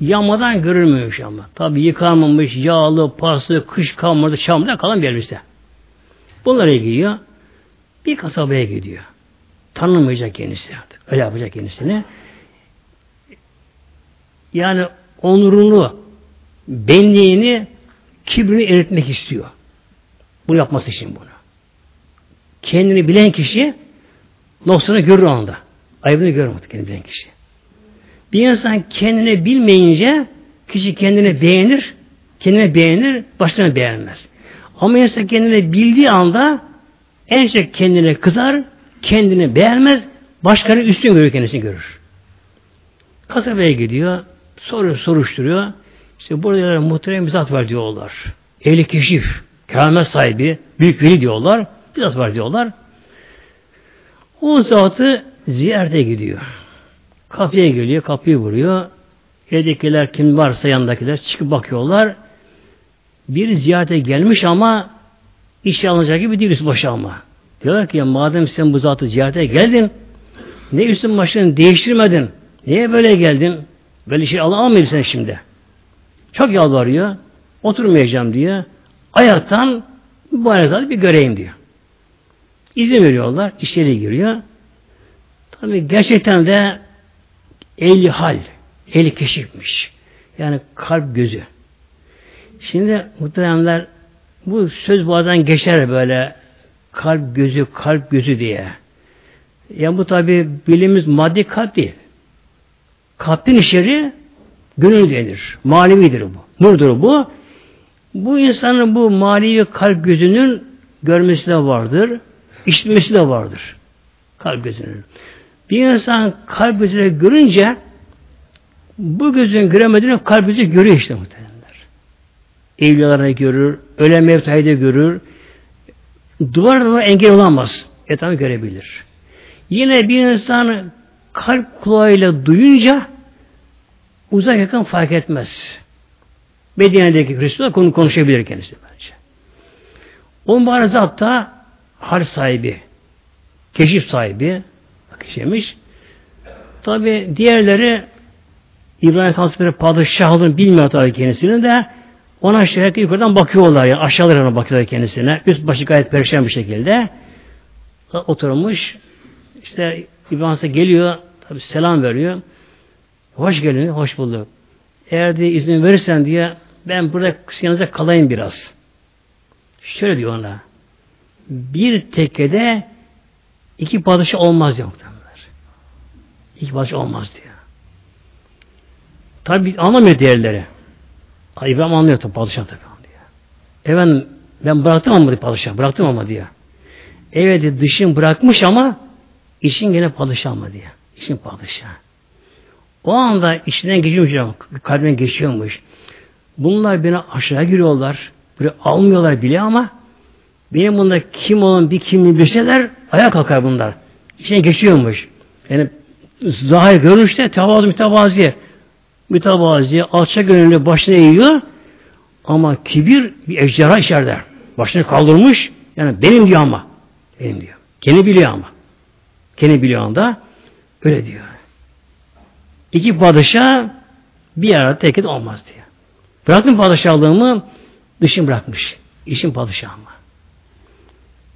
Yamadan görülmüyormuş ama. Tabi yıkanmamış, yağlı, paslı, kış kalmadı, çamurda kalan bir elbise. Bunları giyiyor. Bir kasabaya gidiyor. Tanımayacak kendisi artık. Öyle yapacak kendisini. Yani onurunu, benliğini, kibrini eritmek istiyor. Bunu yapması için bunu. Kendini bilen kişi noksanı görür anda. Ayıbını görür kendini bilen kişi. Bir insan kendini bilmeyince kişi kendini beğenir, kendine beğenir, başına beğenmez. Ama insan kendini bildiği anda en çok kendine kızar, kendini beğenmez, başkanı üstün görür kendisini görür. Kasabaya gidiyor, soruyor, soruşturuyor. İşte burada muhterem bir zat var diyorlar. Ehli keşif, keramet sahibi, büyük veli diyorlar. Bir zat var diyorlar. O zatı ziyarete gidiyor. Kapıya geliyor, kapıyı vuruyor. Evdekiler kim varsa yanındakiler çıkıp bakıyorlar. Bir ziyarete gelmiş ama iş alınacak gibi değil üst başı ama. Diyorlar ki ya madem sen bu zatı ziyarete geldin ne üstün başını değiştirmedin? Niye böyle geldin? Böyle şey alamayayım sen şimdi. Çok yalvarıyor. Oturmayacağım diyor. Ayaktan bu zatı bir göreyim diyor. İzin veriyorlar. İçeri giriyor. Tabi gerçekten de ehli hal, ehli keşifmiş. Yani kalp gözü. Şimdi muhteremler bu söz bazen geçer böyle kalp gözü, kalp gözü diye. Yani bu tabi bilimiz maddi kalp değil. Kalbin işleri gönül denir. Manevidir bu. Nurdur bu. Bu insanın bu manevi kalp gözünün görmesi de vardır. işitmesi de vardır. Kalp gözünün. Bir insan kalp gözüyle görünce bu gözün göremediğini kalp gözü görüyor işte muhtemelenler. Evliyalarını görür, ölen mevtayı da görür. Duvarına engel olamaz. Etrafını görebilir. Yine bir insan kalp kulağıyla duyunca uzak yakın fark etmez. Medine'deki Hristiyan konu konuşabilir kendisi bence. O mübarek zat da hal sahibi, keşif sahibi, kişiymiş. Tabi diğerleri İbrahim Hazretleri padişahlığını bilmiyor tabi kendisini de ona şehirde yukarıdan bakıyorlar yani aşağılarına bakıyorlar kendisine. Üst başı gayet perişan bir şekilde oturmuş. İşte İbrahim Hazretleri geliyor tabi selam veriyor. Hoş geldin, hoş bulduk. Eğer diye izin verirsen diye ben burada yanınızda kalayım biraz. Şöyle diyor ona. Bir tekede iki padişah olmaz diyor. İki padişah olmaz diyor. Tabi anlamıyor diğerleri. İbrahim anlıyor tabi padişah tabi diyor. Efendim ben bıraktım ama diyor padişah. Bıraktım ama diyor. Evet dışın bırakmış ama işin gene padişah mı diyor. İşin padişah. O anda içinden geçiyormuş, kalbine geçiyormuş. Bunlar beni aşağı giriyorlar. Böyle almıyorlar bile ama benim bunda kim olan bir kimliği bilseler ayağa kalkar bunlar. İçine geçiyormuş. Yani zahir görünüşte tevazu mütevazi mütevazi alçak gönüllü başına eğiyor ama kibir bir ejderha içeride. Başını kaldırmış yani benim diyor ama. Benim diyor. Kendi biliyor ama. Kendi biliyor anda öyle diyor. İki padişah bir arada tek olmaz diyor. Bıraktım padişahlığımı dışım bırakmış. İşim padişahıma.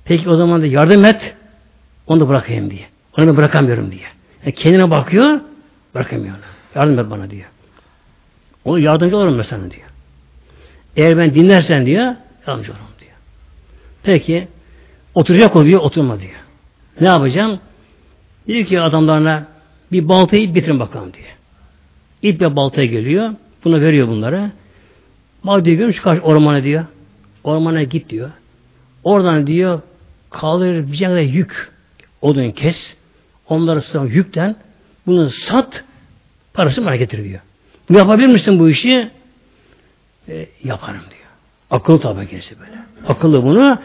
Peki o zaman da yardım et onu da bırakayım diye. Onu ben bırakamıyorum diye. Yani kendine bakıyor bırakamıyor. Yardım et bana diyor. Onu yardımcı olurum mesela diyor. Eğer ben dinlersen diyor yardımcı olurum diyor. Peki oturacak o diyor oturma diyor. Ne yapacağım? Diyor ki adamlarına bir baltayı bitirin bakalım diye. İp ve baltaya geliyor. Bunu veriyor bunlara. Bak diyor görmüş kaç ormana diyor. Ormana git diyor. Oradan diyor kalır bir kadar yük odun kes. Onları sonra yükten bunu sat parası bana getir diyor. Bu yapabilir misin bu işi? E, yaparım diyor. Akıllı tabi kendisi böyle. Akıllı bunu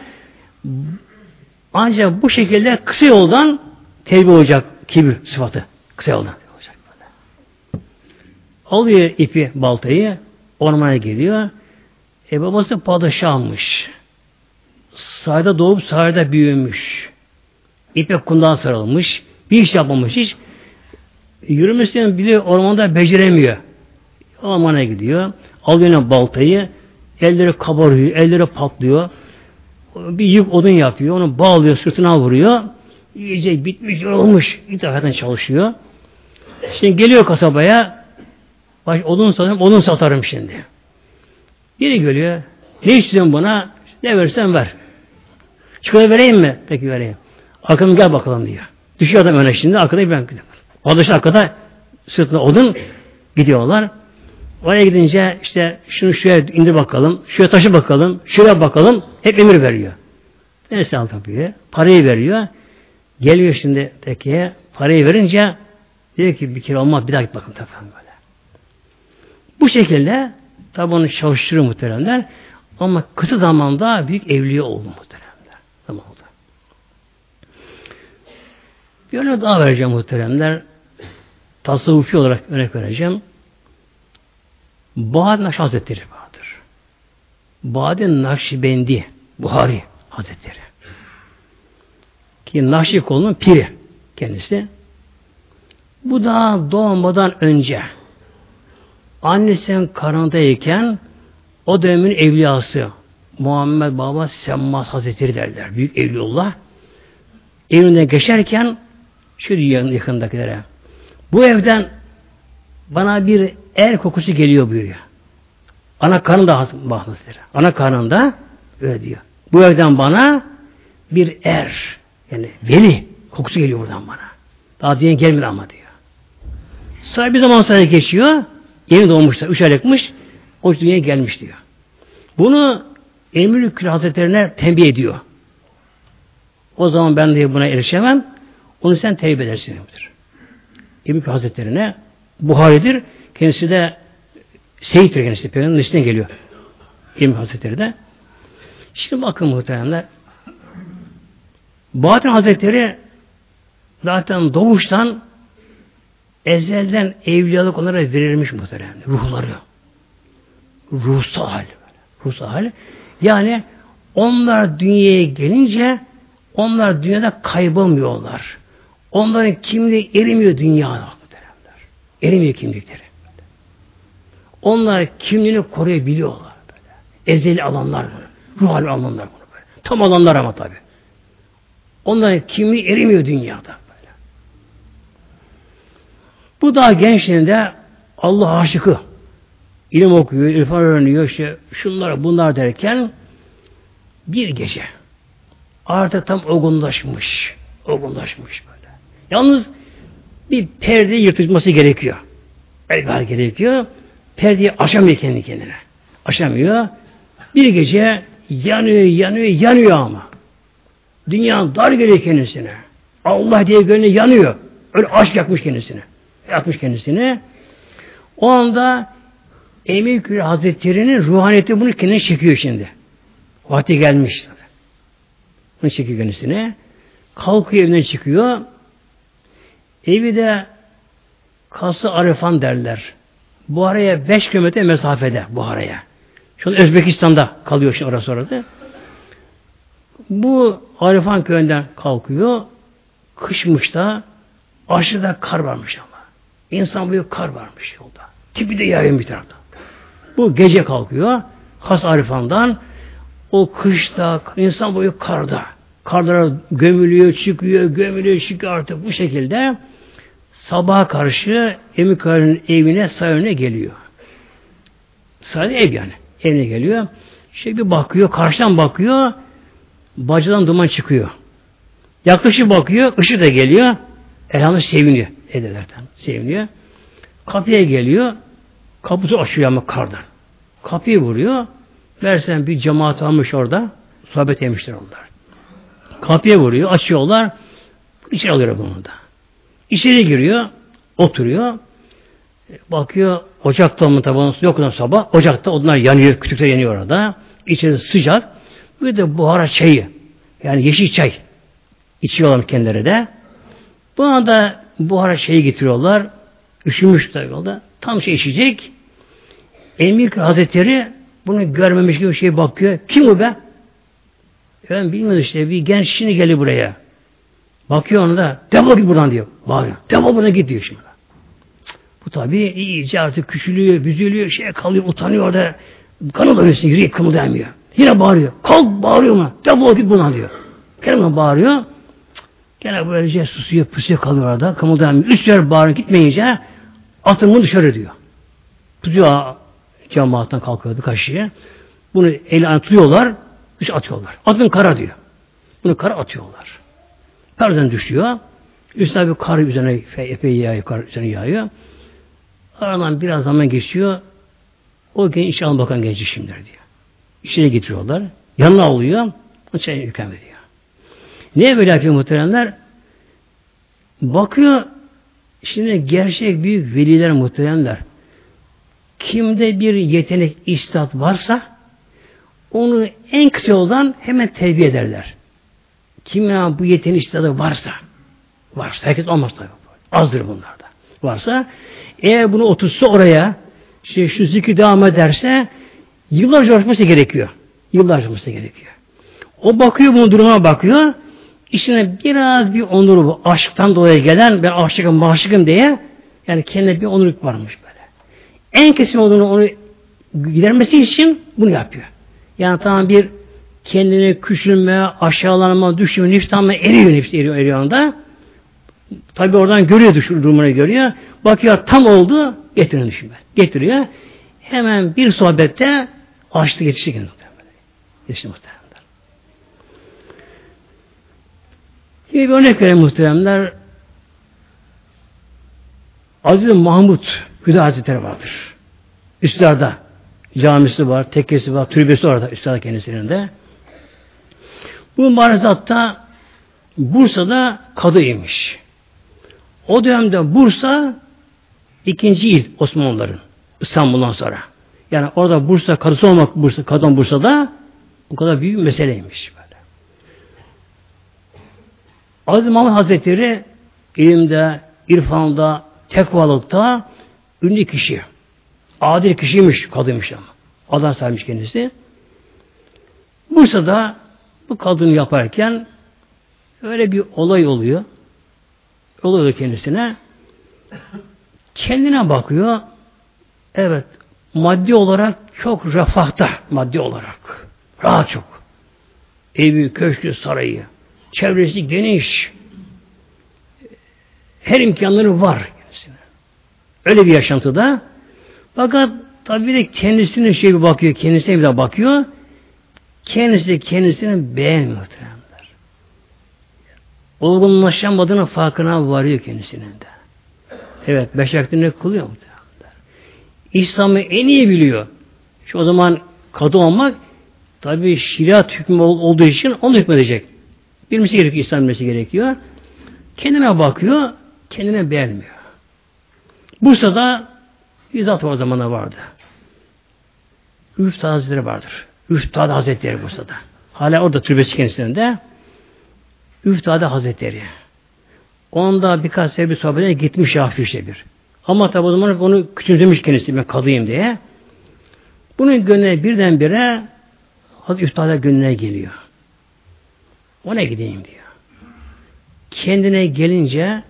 ancak bu şekilde kısa yoldan tevbe olacak kibir sıfatı. Kısa yoldan. Alıyor ipi, baltayı, ormana gidiyor. E babası padişahmış. Sahada doğup sahada büyümüş. İpek kundan sarılmış. Bir iş yapmamış hiç. Yürümesini bile ormanda beceremiyor. Ormana gidiyor. Alıyor baltayı. Elleri kabarıyor. Elleri patlıyor. Bir yük odun yapıyor. Onu bağlıyor. Sırtına vuruyor. İyice bitmiş, yorulmuş. İtaaten çalışıyor. Şimdi geliyor kasabaya. Baş, odun satarım, odun satarım şimdi. Biri geliyor. Ne istiyorsun buna? Ne versen ver. Çikolata vereyim mi? Peki vereyim. Arkamı gel bakalım diyor. Düşüyor adam öne şimdi. Arkada ben gidiyorum. Adaş arkada sırtına odun gidiyorlar. Oraya gidince işte şunu şuraya indir bakalım, şuraya taşı bakalım, şuraya bakalım. Hep emir veriyor. Neyse al tabii. Parayı veriyor. Geliyor şimdi tekiye. Parayı verince diyor ki bir kere olmaz bir daha git bakın tabii böyle. Bu şekilde tabi onu çalıştırıyor muhteremler. Ama kısa zamanda büyük evliye oldu muhteremler. Tamam oldu. Bir örnek daha vereceğim muhteremler. Tasavvufi olarak örnek vereceğim. Bahadır Nakşi Hazretleri vardır. Bahadır Nakşibendi Buhari Hazretleri. Ki Nakşi kolunun piri kendisi. Bu da doğmadan önce annesinin karnındayken o dönemin evliyası Muhammed Baba Semmaz Hazretleri derler. Büyük Evliullah. Evinden geçerken şu dünyanın yakındakilere bu evden bana bir er kokusu geliyor buyuruyor. Ana karnında bahsediyor. Ana karnında öyle diyor. Bu evden bana bir er yani veli kokusu geliyor buradan bana. Daha diyen gelmedi ama diyor. Bir zaman sonra geçiyor. Yeni doğmuşlar. Üç aylıkmış. O dünyaya gelmiş diyor. Bunu Emir Kül Hazretlerine tembih ediyor. O zaman ben de buna erişemem. Onu sen tevbe edersin. Emir Kül Hazretlerine Buhari'dir. Kendisi de Seyit'tir kendisi. Peygamberin nesline geliyor. Emir Hazretleri de. Şimdi bakın muhteremler. Bahattin Hazretleri zaten doğuştan ezelden evliyalık onlara verilmiş muhterem. Ruhları. Ruhsal hal. Ruhsal hal. Yani onlar dünyaya gelince onlar dünyada kaybolmuyorlar. Onların kimliği erimiyor dünyada. Erimiyor kimlikleri. Onlar kimliğini koruyabiliyorlar. Böyle. Ezeli alanlar bunu. Ruh hali alanlar bunu böyle. Tam alanlar ama tabi. Onların kimliği erimiyor dünyada. Böyle. Bu daha gençliğinde Allah aşıkı. ilim okuyor, irfan öğreniyor, işte şunlar bunlar derken bir gece artık tam olgunlaşmış. Olgunlaşmış böyle. Yalnız bir perde yırtılması gerekiyor. Elbette gerekiyor. Perdeyi aşamıyor kendi kendine. Aşamıyor. Bir gece yanıyor, yanıyor, yanıyor ama. Dünya dar geliyor kendisine. Allah diye gönlü yanıyor. Öyle aşk yakmış kendisine. Yakmış kendisine. O anda Emir Kürü Hazretleri'nin ruhaniyeti bunu kendine çekiyor şimdi. Vakti gelmiş. Bunu çekiyor kendisine. Kalkıyor evinden çıkıyor. Evi de Kası Arifan derler. Buhara'ya 5 kilometre mesafede Buhara'ya. Şu an Özbekistan'da kalıyor şimdi orası orada. Bu Arifan köyünden kalkıyor. Kışmış da aşırıda kar varmış ama. İnsan boyu kar varmış yolda. Tipi de yayın bir tarafta. Bu gece kalkıyor. Has Arifan'dan o kışta insan boyu karda. Karlara gömülüyor, çıkıyor, gömülüyor, çıkıyor artık bu şekilde sabaha karşı Emikar'ın evine sayına geliyor. Sadece ev yani. Evine geliyor. Şey bir bakıyor, karşıdan bakıyor. Bacadan duman çıkıyor. Yaklaşık bakıyor, ışık da geliyor. Elhamdülillah seviniyor. Edelerden seviniyor. Kapıya geliyor. Kapısı açıyor ama kardan. Kapıyı vuruyor. Versen bir cemaat almış orada. Sohbet yemişler onlar. Kapıya vuruyor, açıyorlar. İçeri alıyor bunu da. İçeri giriyor, oturuyor. Bakıyor, ocakta mı tabanı yok sabah. Ocakta onlar yanıyor, kütükler yanıyor orada. İçerisi sıcak. Bir de buhara çayı. Yani yeşil çay. İçiyorlar kendileri de. Bu anda buhara çayı getiriyorlar. Üşümüş tabi yolda. Tam şey içecek. Emir Hazretleri bunu görmemiş gibi bir şey bakıyor. Kim bu be? Ben bilmiyorum işte bir genç şimdi geliyor buraya. Bakıyor ona da defol git buradan diyor. Bağırıyor. Defol buradan git diyor şimdi. Bu tabi iyice artık küçülüyor, büzülüyor, şey kalıyor, utanıyor da kanı dönüyorsun, yürüye kımıldayamıyor. Yine bağırıyor. Kalk bağırıyor mu? Defol git buna diyor. Kendine bağırıyor. Gene böylece susuyor, pusuyor kalıyor orada. Kımıldayamıyor. Üç yer bağırıyor gitmeyince atımı dışarı diyor. Tutuyor cemaatten kalkıyor bir kaşığı. Bunu eli tutuyorlar, dış atıyorlar. Atın kara diyor. Bunu kara atıyorlar. Perden düşüyor. Üstüne bir kar üzerine epey yağıyor, kar üzerine yağıyor. Aradan biraz zaman geçiyor. O genç inşallah bakan genci şimdi diyor. İçine getiriyorlar. Yanına alıyor. O çay hüküm ediyor. Niye böyle yapıyor muhteremler? Bakıyor şimdi gerçek büyük veliler muhteremler. Kimde bir yetenek, istat varsa onu en kısa yoldan hemen terbiye ederler. Kim ya bu yetenek istadı varsa varsa herkes olmaz tabi. Azdır bunlarda. Varsa eğer bunu otursa oraya işte şu zikri devam ederse yıllarca uğraşması gerekiyor. Yıllarca uğraşması gerekiyor. O bakıyor bunun duruma bakıyor. İçine biraz bir onuru bu. Aşktan dolayı gelen ben aşıkım maşıkım diye yani kendine bir onurluk varmış böyle. En kesin olduğunu onu gidermesi için bunu yapıyor. Yani tamam bir kendini küçülme, aşağılanma, nefs tamamen eriyor, nefs eriyor, eriyor anda. Tabi oradan görüyor düşür durumunu görüyor. Bakıyor tam oldu, getiriyor düşünme. Getiriyor. Hemen bir sohbette açtı yetişti kendine. Yetişti muhtemelen. Yine bir örnek vereyim muhteremler. Aziz Mahmut Hüda Hazretleri vardır. Üstler'de camisi var, tekkesi var, türbesi orada Üstler'de kendisinin de. Bu Marazat'ta Bursa'da kadıymış. O dönemde Bursa ikinci il Osmanlıların İstanbul'dan sonra. Yani orada Bursa kadısı olmak Bursa, kadın Bursa'da bu kadar büyük bir meseleymiş. Böyle. Aziz Mahmud Hazretleri ilimde, irfanda, tekvalıkta ünlü kişi. Adil kişiymiş, kadıymış ama. Allah saymış kendisi. Bursa'da bu kadını yaparken öyle bir olay oluyor. Oluyor kendisine. Kendine bakıyor. Evet, maddi olarak çok refahta, maddi olarak. Rahat çok. Evi, köşkü, sarayı. Çevresi geniş. Her imkanları var kendisine. Öyle bir yaşantıda. Fakat tabi de kendisine şey bir bakıyor, kendisine bir de bakıyor. Kendisi de kendisini beğenmiyor muhtemelenler. Olgunlaşamadığının farkına varıyor kendisinin de. Evet, beş vaktini kılıyor muhtemelenler. İslam'ı en iyi biliyor. Şu o zaman kadı olmak tabi şeriat hükmü olduğu için onu hükmedecek. Bilmesi gerekiyor, İslam bilmesi gerekiyor. Kendine bakıyor, kendine beğenmiyor. Bursa'da bir zat o zamana vardı. Üftad Hazretleri vardır. Üftad Hazretleri Bursa'da. Hala orada türbesi kendisinde. Üftad Hazretleri. Onda birkaç sebebi sohbete gitmiş hafifçe bir. Ama tabi o zaman onu küçümsemiş kendisi ben kadıyım diye. Bunun gönlüne birdenbire Hazreti Üftad'a gönlüne geliyor. Ona gideyim diyor. Kendine gelince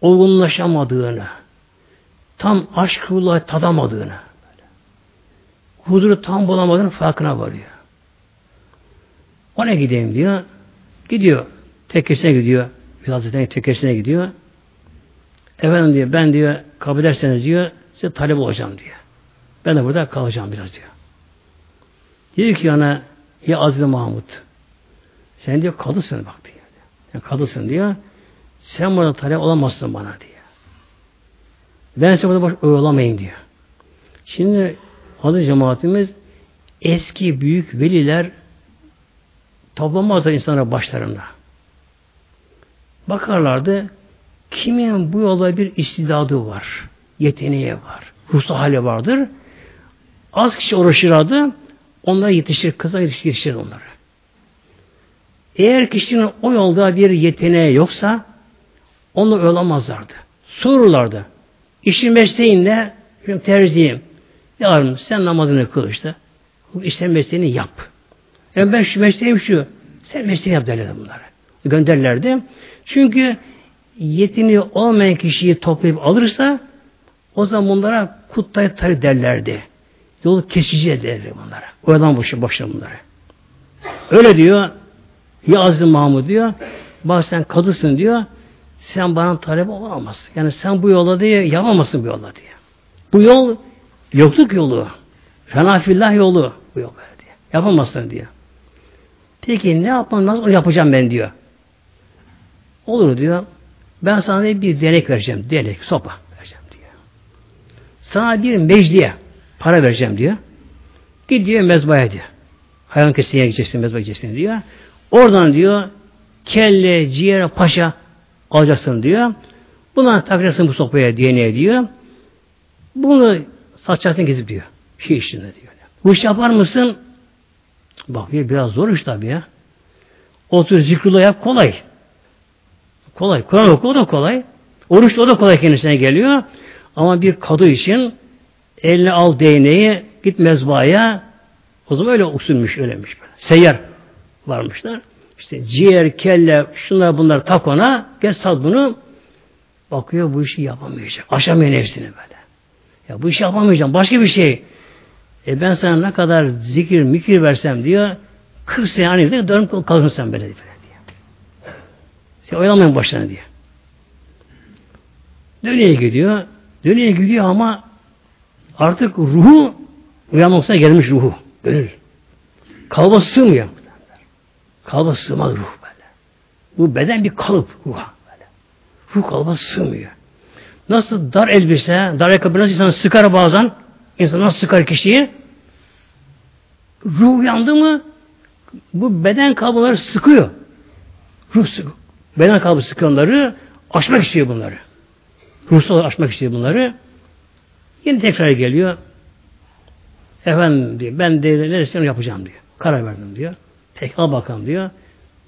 olgunlaşamadığını, tam aşkıyla tadamadığını, huzuru tam bulamadığını farkına varıyor. Ona gideyim diyor. Gidiyor. Tekkesine gidiyor. Hazretleri tekkesine gidiyor. Efendim diyor ben diyor kabul ederseniz diyor size talep olacağım diyor. Ben de burada kalacağım biraz diyor. Diyor ki ona ya Aziz Mahmut sen diyor kadısın bak diyor. Yani kadısın diyor. Sen burada talep olamazsın bana diyor. Ben size burada boş oyalamayayım diyor. Şimdi adı cemaatimiz eski büyük veliler toplamazlar insanlara başlarına. Bakarlardı kimin bu yola bir istidadı var, yeteneği var, ruhsal hali vardır. Az kişi uğraşırlardı, onlara yetişir, kıza yetişir onları. Eğer kişinin o yolda bir yeteneği yoksa onu olamazlardı. Sorurlardı. İşin mesleğinde terziyim. Yarın sen namazını kıl işte. İşte mesleğini yap. Yani ben şu mesleğim şu. Sen mesleğini yap derlerdi bunlara. Gönderlerdi. Çünkü yetini olmayan kişiyi toplayıp alırsa o zaman bunlara kuttayı tarı derlerdi. Yolu kesici derlerdi bunlara. Oyalan boşu boşuna bunlara. Öyle diyor. Ya Aziz Mahmud diyor. Bak sen kadısın diyor. Sen bana talep olamazsın. Yani sen bu yola diye yapamazsın bu yola diye. Bu yol yokluk yolu. Fenafillah yolu. Bu yol diye. Yapamazsın diyor. Peki ne yapmam lazım? Onu yapacağım ben diyor. Olur diyor. Ben sana bir denek vereceğim. Denek, sopa vereceğim diyor. Sana bir mecliye para vereceğim diyor. Gidiyor mezbaya diyor. Hayvan kesmeye gideceksin, mezbaya gideceksin diyor. Oradan diyor kelle, ciğer, paşa alacaksın diyor. Buna takacaksın bu sopaya DNA diyor. Bunu satacaksın gezip diyor. Şey işinde diyor. Bu iş yapar mısın? Bakıyor biraz zor iş tabii ya. Otur zikrullah yap kolay. Kolay. Kur'an oku o da kolay. Oruç o da kolay kendisine geliyor. Ama bir kadı için eline al değneği git mezbaya o zaman öyle usulmüş öylemiş. Böyle. Seyyar varmışlar. İşte ciğer, kelle, şunlar bunlar tak ona, geç sat bunu. Bakıyor bu işi yapamayacak. Aşamıyor nefsini böyle. Ya bu işi yapamayacağım. Başka bir şey. E ben sana ne kadar zikir, mikir versem diyor. 40 sene hani de dönüp kalırsın sen böyle diyor. Sen oyalamayın başlarına diye. Dönüye gidiyor. Dönüye gidiyor ama artık ruhu uyanmasına gelmiş ruhu. Gönül. Kalba sığmıyor. Kalba sığmaz ruh böyle. Bu beden bir kalıp ruha böyle. Ruh kalba sığmıyor. Nasıl dar elbise, dar ayakkabı nasıl insan sıkar bazen, insan nasıl sıkar kişiyi? Ruh uyandı mı bu beden kabloları sıkıyor. Ruh sıkıyor. Beden kablo sıkıyor onları, aşmak istiyor bunları. Ruhsal aşmak istiyor bunları. Yine tekrar geliyor. Efendim diyor, ben de neresini yapacağım diyor. Karar verdim diyor. Peki al bakalım diyor.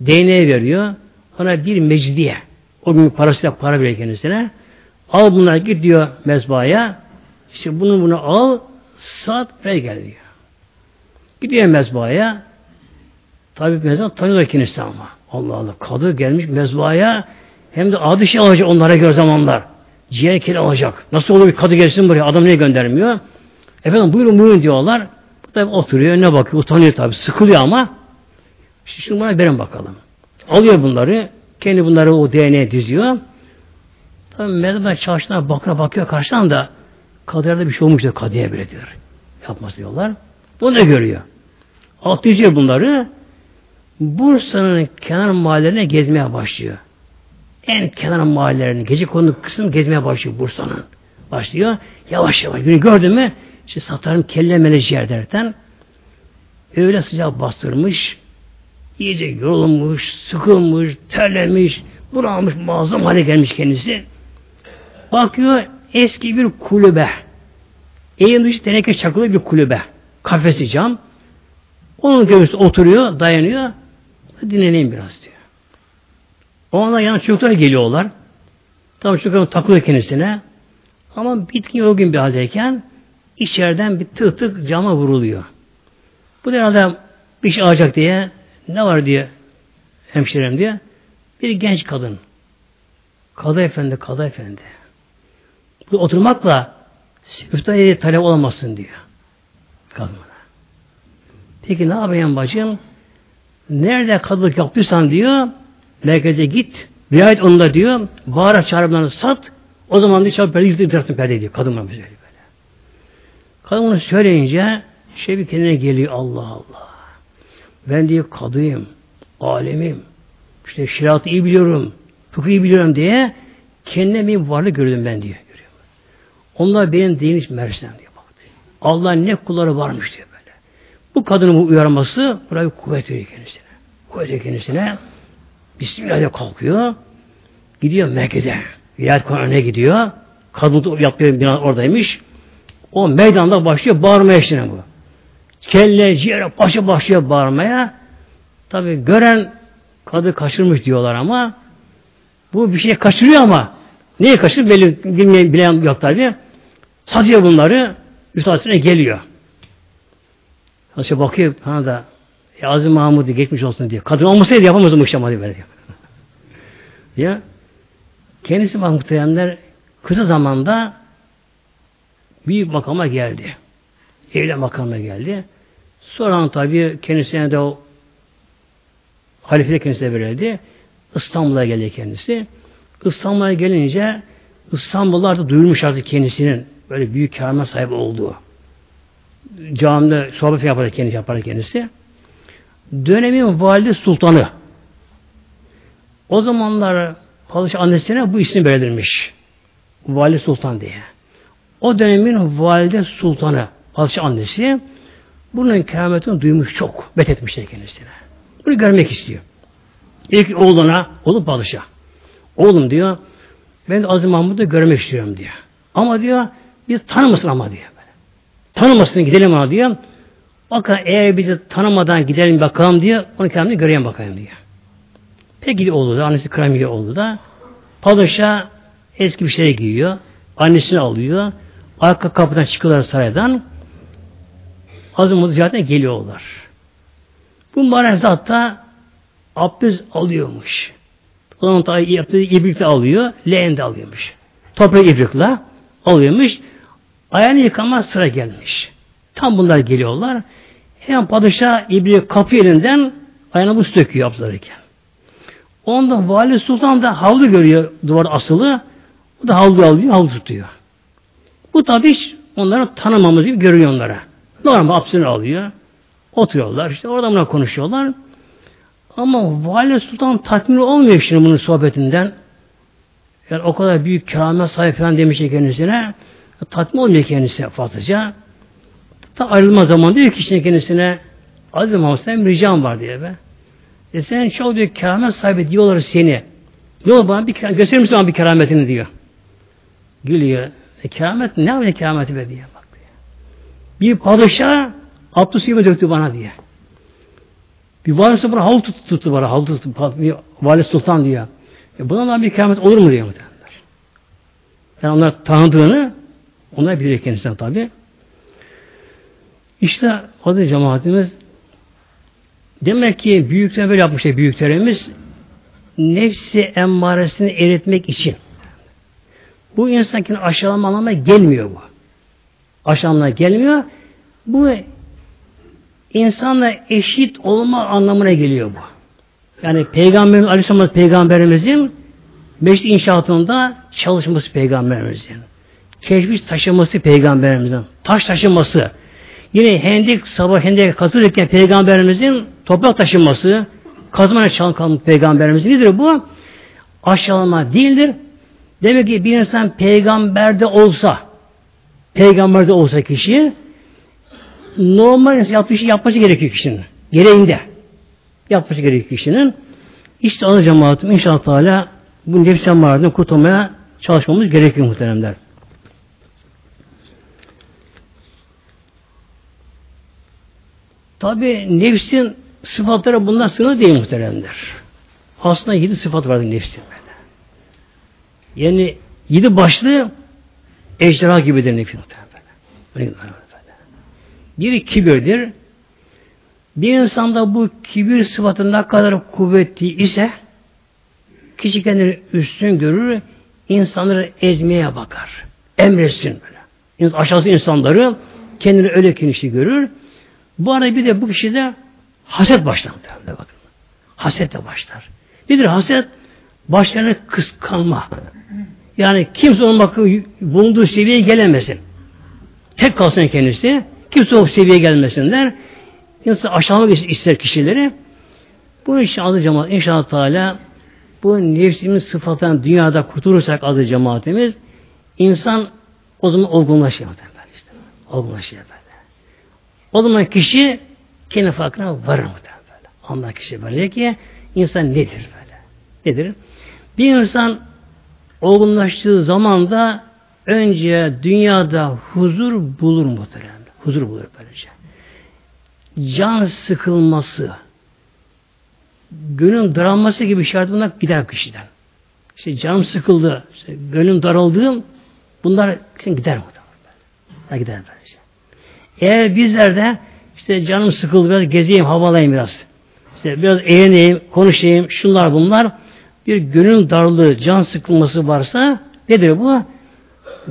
DNA veriyor. Ona bir mecdiye. O gün parasıyla para veriyor kendisine. Al bunları git diyor mezbaya. İşte bunu bunu al sat ve gel diyor. Gidiyor mezbaya. Tabi mezba tanıyor kendisi ama. Allah Allah. Kadı gelmiş mezbaya hem de adı şey alacak onlara göre zamanlar. Ciğer kiri alacak. Nasıl olur bir kadı gelsin buraya? Adam niye göndermiyor? Efendim buyurun buyurun diyorlar. Bu tabi oturuyor ne bakıyor? Utanıyor tabi. Sıkılıyor ama. Şunu bana verin bakalım. Alıyor bunları. Kendi bunları o DNA diziyor. Tabi mezba çarşına bakıyor bakıyor karşıdan da kaderde bir şey olmuştur kadıya bile diyor. Yapmaz diyorlar. Bunu da görüyor. Alt diziyor bunları. Bursa'nın kenar mahallelerine gezmeye başlıyor. En kenar mahallelerini, gece konu kısım gezmeye başlıyor Bursa'nın. Başlıyor. Yavaş yavaş. Günü gördün mü işte satarım kelle mele ciğer derken öyle sıcak bastırmış iyice yorulmuş, sıkılmış, terlemiş, bunalmış, muazzam hale gelmiş kendisi. Bakıyor eski bir kulübe. Evin dışı teneke çakılı bir kulübe. Kafesi cam. Onun göğüsü oturuyor, dayanıyor. Dinleneyim biraz diyor. O anda yan çocuklar geliyorlar. Tam çocuklar takılıyor kendisine. Ama bitkin yorgun bir haldeyken içeriden bir tık tık cama vuruluyor. Bu herhalde bir şey alacak diye ne var diye hemşirem diye bir genç kadın. Kadı efendi, kadı efendi. Bu oturmakla üftaya talep olamazsın diyor. Kadına. Peki ne yapayım bacım? Nerede kadılık yaptıysan diyor, merkeze git, riayet onunla diyor, bağıra çağrımlarını sat, o zaman diyor çabuk perde gizli perde diyor. Kadın bana böyle. Kadın bunu söyleyince şey bir kendine geliyor Allah Allah. Ben diyor kadıyım, alemim, işte şeriatı iyi biliyorum, fıkıh iyi biliyorum diye kendine bir varlık gördüm ben diyor. Onlar benim değilmiş mersem diyor. Baktı. Allah ne kulları varmış diyor. Bu kadının bu uyarması buraya kuvvet veriyor kendisine. Kuvvet veriyor kendisine. Bismillah'la kalkıyor. Gidiyor merkeze. Vilayet konağına gidiyor. Kadın yaptığı bina oradaymış. O meydanda başlıyor bağırmaya işte bu. Kelle, ciğere, başı başlıyor bağırmaya. Tabi gören kadı kaçırmış diyorlar ama bu bir şey kaçırıyor ama neyi kaçırır belli bilmeyen bilen yok tabi. Satıyor bunları üstadına geliyor. Nasıl bakıyor bana da ya Azim Mahmud'u geçmiş olsun diyor. Kadın olmasaydı yapamazdım bu işlemi böyle diyor. ya Kendisi bak muhteremler kısa zamanda büyük makama geldi. Evle makama geldi. Sonra tabi kendisine de o halifelik kendisine verildi. İstanbul'a geldi kendisi. İstanbul'a gelince İstanbul'da artık duyulmuş artık kendisinin böyle büyük kârma sahibi olduğu. Camide sohbet yapardı kendisi, yapardı kendisi. Dönemin valide sultanı. O zamanlar padişah annesine bu isim verilmiş. Valide sultan diye. O dönemin valide sultanı, padişah annesi bunun kerametini duymuş çok. Bet etmişler kendisine. Bunu görmek istiyor. İlk oğluna, oğlum padişah. Oğlum diyor, ben de Aziz Mahmud'u görmek istiyorum diyor. Ama diyor, biz tanımasın ama diyor. Tanımasın gidelim ama diyor. Bakın eğer bizi tanımadan gidelim bakalım diye onu kendini göreyim bakayım diyor. Peki oğlu da, annesi kremiye oldu da padişah eski bir şey giyiyor. Annesini alıyor. Arka kapıdan çıkıyorlar saraydan. Hazır Mutlu ziyaretine geliyorlar. Bu Marezat da abdest alıyormuş. Onun da yaptığı ibrikle alıyor, leğen de alıyormuş. Toprak ibrikle alıyormuş. Ayağını yıkama sıra gelmiş. Tam bunlar geliyorlar. Hemen padişah ibrik kapı elinden ayağına buz döküyor abdestleriken. Ondan Vali Sultan da havlu görüyor duvar asılı. O da havlu alıyor, havlu tutuyor. Bu tabi hiç onları tanımamız gibi görüyor onlara. Normal abdestini alıyor. Oturuyorlar işte orada buna konuşuyorlar. Ama Valide Sultan tatmin olmuyor şimdi bunun sohbetinden. Yani o kadar büyük kâme sahip falan demiş kendisine. Tatmin olmuyor kendisi fazlaca. Ta ayrılma zaman diyor ki şimdi kendisine Aziz Muhammed sen ricam var diye be. E sen çok büyük keramet sahibi diyorlar seni. Diyor bana bir gösterir misin bana bir kerametini diyor. Gülüyor. E keramet ne yapıyor kerameti be diye bak diyor. Bir padişah abdü suyu döktü bana diye. Bir valisi bana havlu tuttu, tuttu bana havlu tuttu. Bir vali sultan diye. E buna bir keramet olur mu diyor muhtemelen. Yani onlar tanıdığını onlar bilir kendisinden tabi. İşte adı cemaatimiz demek ki büyükler böyle yapmışlar büyüklerimiz nefsi emmaresini eritmek için. Bu insan kendini aşağılama anlamına gelmiyor bu. Aşağılama gelmiyor. Bu insanla eşit olma anlamına geliyor bu. Yani Peygamberimiz Aleyhisselam Peygamberimizin meşrit inşaatında çalışması Peygamberimizin. Keşmiş taşıması Peygamberimizin. Taş taşıması. Yine Hendek sabah Hendek kazılırken Peygamberimizin toprak taşıması, kazmaya çalkan Peygamberimizin nedir bu? Aşağılama değildir. Demek ki bir insan peygamberde olsa, peygamberde olsa kişi normal işi yapması gerekiyor kişinin. Gereğinde. Yapması gerekiyor kişinin. İşte ana cemaatim inşallah Teala bu nefis emmareden kurtulmaya çalışmamız gerekiyor muhteremler. Tabi nefsin sıfatları bundan sınırlı değil muhteremler. Aslında yedi sıfat vardır nefsin böyle. Yani yedi başlı ejderha gibidir nefsin muhteremler. Biri kibirdir. Bir insanda bu kibir sıfatı kadar kuvvetli ise kişi kendini üstün görür, insanları ezmeye bakar. Emretsin böyle. Aşağısı insanları kendini öyle kişi görür. Bu arada bir de bu kişide haset başlar. Bakın. Haset de başlar. Nedir haset? Başlarına kıskanma. Yani kimse onun bakın bulunduğu seviyeye gelemesin. Tek kalsın kendisi. Kimse o seviyeye gelmesinler. İnsan aşağılamak ister kişileri. Bunun için adı cemaat inşallah Teala bu nefsimin sıfatından dünyada kurtulursak adı cemaatimiz insan o zaman olgunlaşıyor. Işte. Olgunlaşıyor. O zaman kişi kendi farkına varır muhtemelen böyle. Allah kişi verecek ki insan nedir böyle? Nedir? Bir insan olgunlaştığı zaman da önce dünyada huzur bulur muhtemelen. Huzur bulur böylece. Can sıkılması, gönül daralması gibi şart bunlar gider kişiden. İşte canım sıkıldı, işte gönlüm daraldığım bunlar gider muhtemelen. Gider böylece. Eğer bizler de işte canım sıkıldı biraz gezeyim, havalayayım biraz. İşte biraz eğleneyim, konuşayım, şunlar bunlar. bir gönül darlığı, can sıkılması varsa nedir bu?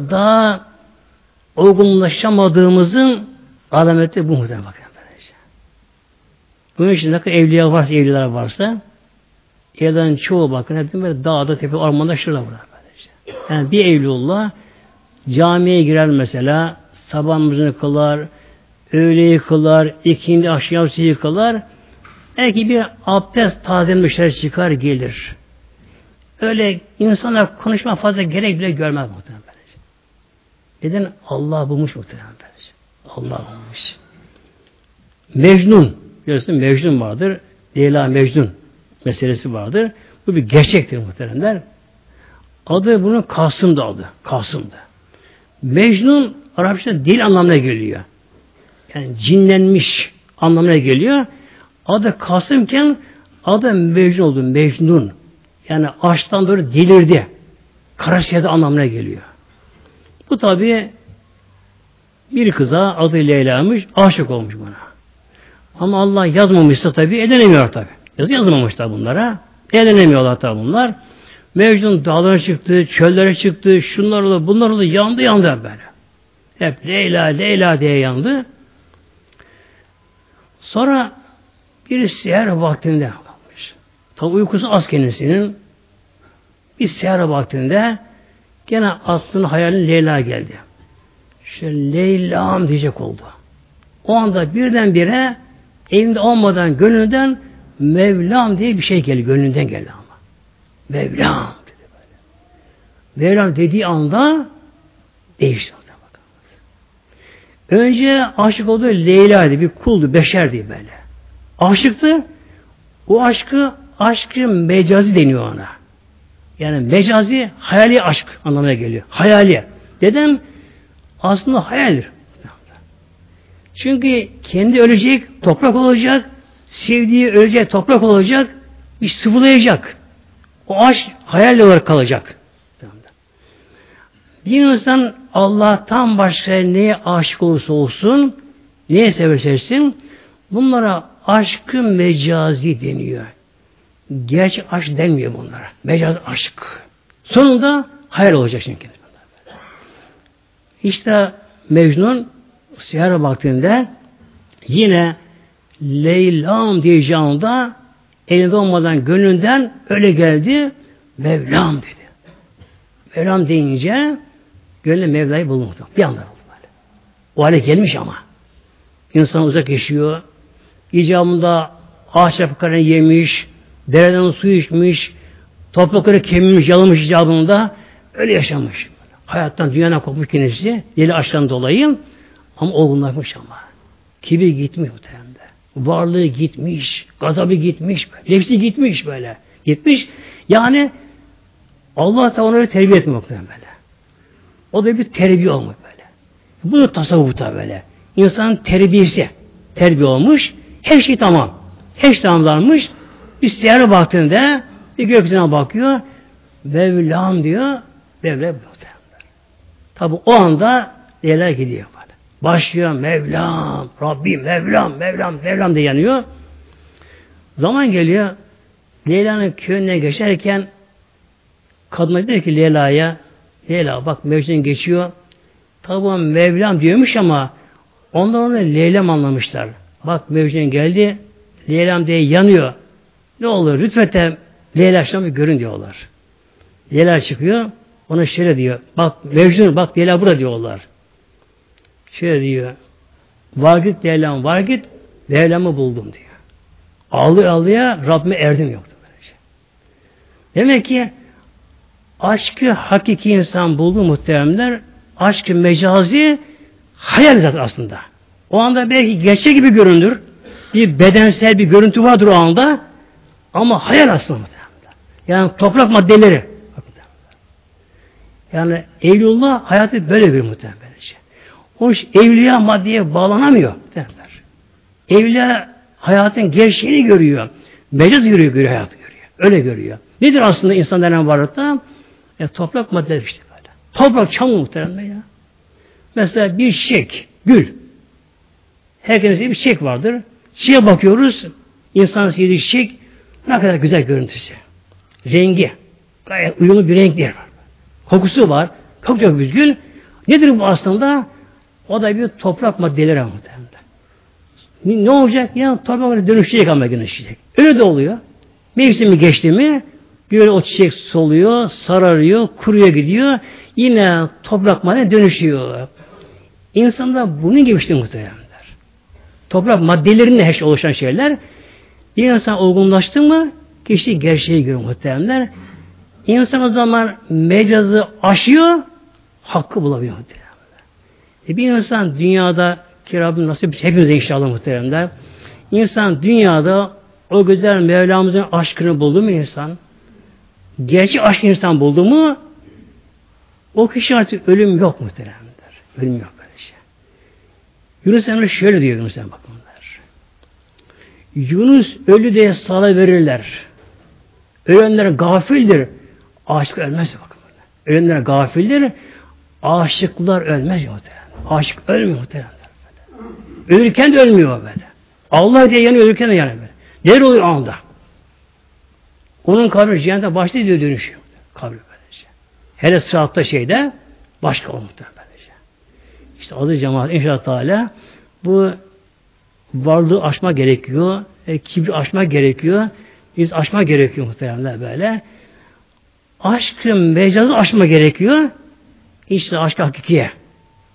Daha olgunlaşamadığımızın alameti bu muhtemelen bakın. Bunun için ne kadar evliya varsa, evliler varsa evden çoğu bakın hep böyle dağda, tepe, ormanda şurada burada. Böylece. Yani bir evliullah camiye girer mesela sabah kılar, öğleyi kılar, ikindi akşam kılar. Belki bir abdest tazelemişler çıkar gelir. Öyle insanlar konuşma fazla gerek bile görmez muhtemelen. Neden? Allah bulmuş muhtemelen. Allah bulmuş. Mecnun. Biliyorsun Mecnun vardır. Leyla Mecnun meselesi vardır. Bu bir gerçektir muhteremler. Adı bunun Kasım'dı adı. Kasım'dı. Mecnun Arapça dil anlamına geliyor. Yani cinlenmiş anlamına geliyor. Adı Kasımken adı Mecnun oldu. Mecnun. Yani aşktan doğru delirdi. Karasiyada anlamına geliyor. Bu tabi bir kıza adı Leyla'mış, aşık olmuş buna. Ama Allah yazmamışsa tabi edinemiyor tabi. Yazı yazmamış tabi bunlara. Edinemiyorlar tabi bunlar. Mecnun dağlara çıktı, çöllere çıktı, şunlar oldu, bunlar oldu, yandı yandı böyle. Hep Leyla, Leyla diye yandı. Sonra bir seher vaktinde kalmış. Tabi uykusu az kendisinin. Bir seher vaktinde gene aklın hayalin Leyla geldi. İşte Leyla'm diyecek oldu. O anda birdenbire evinde olmadan gönlünden Mevlam diye bir şey geldi. Gönlünden geldi ama. Mevlam dedi böyle. Mevlam dediği anda değişti. Önce aşık olduğu Leyla'ydı. Bir kuldu, beşerdi böyle. Aşıktı. O aşkı, aşkı mecazi deniyor ona. Yani mecazi hayali aşk anlamına geliyor. Hayali. Neden? Aslında hayaldir. Çünkü kendi ölecek, toprak olacak, sevdiği ölecek, toprak olacak, bir sıvılayacak. O aşk hayal olarak kalacak. Bir insan Allah'tan başka neye aşık olursa olsun, neye severse etsin, bunlara aşkı mecazi deniyor. Gerçek aşk denmiyor bunlara. Mecaz aşk. Sonunda hayal olacak çünkü. İşte Mecnun seher vaktinde yine Leyla'm diyeceğinde elinde olmadan gönlünden öyle geldi Mevlam dedi. Mevlam deyince gönlü Mevla'yı buldu. Bir anda oldu böyle. O hale gelmiş ama. İnsan uzak yaşıyor. İcabında ağaç yapıklarını yemiş, dereden su içmiş, toprakları kemirmiş, yalamış icabında öyle yaşamış. Hayattan dünyana kopmuş kendisi, deli aşktan dolayı ama olgunlaşmış ama. Kibir gitmiş muhtemelen. Varlığı gitmiş, gazabı gitmiş, nefsi gitmiş böyle. Gitmiş. Yani Allah da onları terbiye etmek böyle. O da bir terbiye olmuş böyle. Bu da tasavvufta böyle. İnsanın terbiyesi terbiye olmuş. Her şey tamam. Her şey tamamlanmış. Bir seyahat baktığında bir gökyüzüne bakıyor. Mevlam diyor. Mevla Tabi o anda yerler gidiyor. Böyle. Başlıyor Mevlam, Rabbim, Mevlam, Mevlam, Mevlam diye yanıyor. Zaman geliyor. Leyla'nın köyüne geçerken kadına diyor ki Leyla'ya Leyla bak Mecnun geçiyor. Tabi Mevlam diyormuş ama onlar onu Leyla'm anlamışlar. Bak Mecnun geldi. Leyla'm diye yanıyor. Ne olur lütfen Leyla şunu görün diyorlar. Leyla çıkıyor. Ona şöyle diyor. Bak Mecnun bak Leyla burada diyorlar. Şöyle diyor. Var git Leyla'm var git. Leyla'mı buldum diyor. Ağlıyor ağlıyor Rabbime erdim yoktu. Böylece. Demek ki aşkı hakiki insan buldu muhteremler. Aşkı mecazi hayal zaten aslında. O anda belki gerçek gibi görünür. Bir bedensel bir görüntü vardır o anda. Ama hayal aslında muhteremler. Yani toprak maddeleri. Yani evlullah hayatı böyle bir muhtemelen. O iş evliya maddeye bağlanamıyor. Derler. Evliya hayatın gerçeğini görüyor. Mecaz görüyor, görüyor hayatı görüyor. Öyle görüyor. Nedir aslında insan denen varlıkta? E, toprak maddeler işte böyle. Toprak çamur muhtemelen ya. Mesela bir çiçek, gül. Herkesin bir çiçek vardır. Çiçeğe bakıyoruz. İnsan sevdiği çiçek ne kadar güzel görüntüsü. rengi. Gayet uyumlu bir renkler var. Kokusu var. Çok çok düzgün. Nedir bu aslında? O da bir toprak maddeleri muhtemelen. Ne olacak? Ya toprak dönüşecek ama dönüşecek. Öyle de oluyor. Mevsimi geçti mi böyle o çiçek soluyor, sararıyor, kuruyor gidiyor. Yine toprak madde dönüşüyor. İnsanda bunun gibi işte muhtemelenler. Toprak maddelerinde her şey oluşan şeyler. Bir insan olgunlaştı mı kişi gerçeği görüyor muhtemelenler. İnsan o zaman mecazı aşıyor, hakkı bulabiliyor muhtemelen. E bir insan dünyada ki Rabbim nasip hepimize inşallah muhteremler. İnsan dünyada o güzel Mevlamızın aşkını buldu mu insan? Gerçek aşk insan buldu mu o kişi artık ölüm yok muhteremler. Ölüm yok böyle şey. Yunus Emre şöyle diyor Yunus Emre bakın Yunus ölü diye sala verirler. Ölenler gafildir. Aşık ölmez bakın. Ölenler gafildir. Aşıklar ölmez muhtemelen. Aşık ölmüyor muhtemelen. Ölürken de ölmüyor böyle. Allah diye yanıyor ölürken de yanıyor böyle. Neler oluyor anda? Onun kabri cehennete başta diyor dönüşüyor. Kabri böylece. Hele sıratta şeyde başka olmuyor böylece. İşte adı cemaat inşallah Teala bu varlığı aşma gerekiyor. E, kibri aşma gerekiyor. Biz aşma gerekiyor muhtemelen böyle. Aşkın mecazı aşma gerekiyor. İşte aşk hakikiye.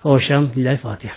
Hoşçakalın. Lillahi Fatiha.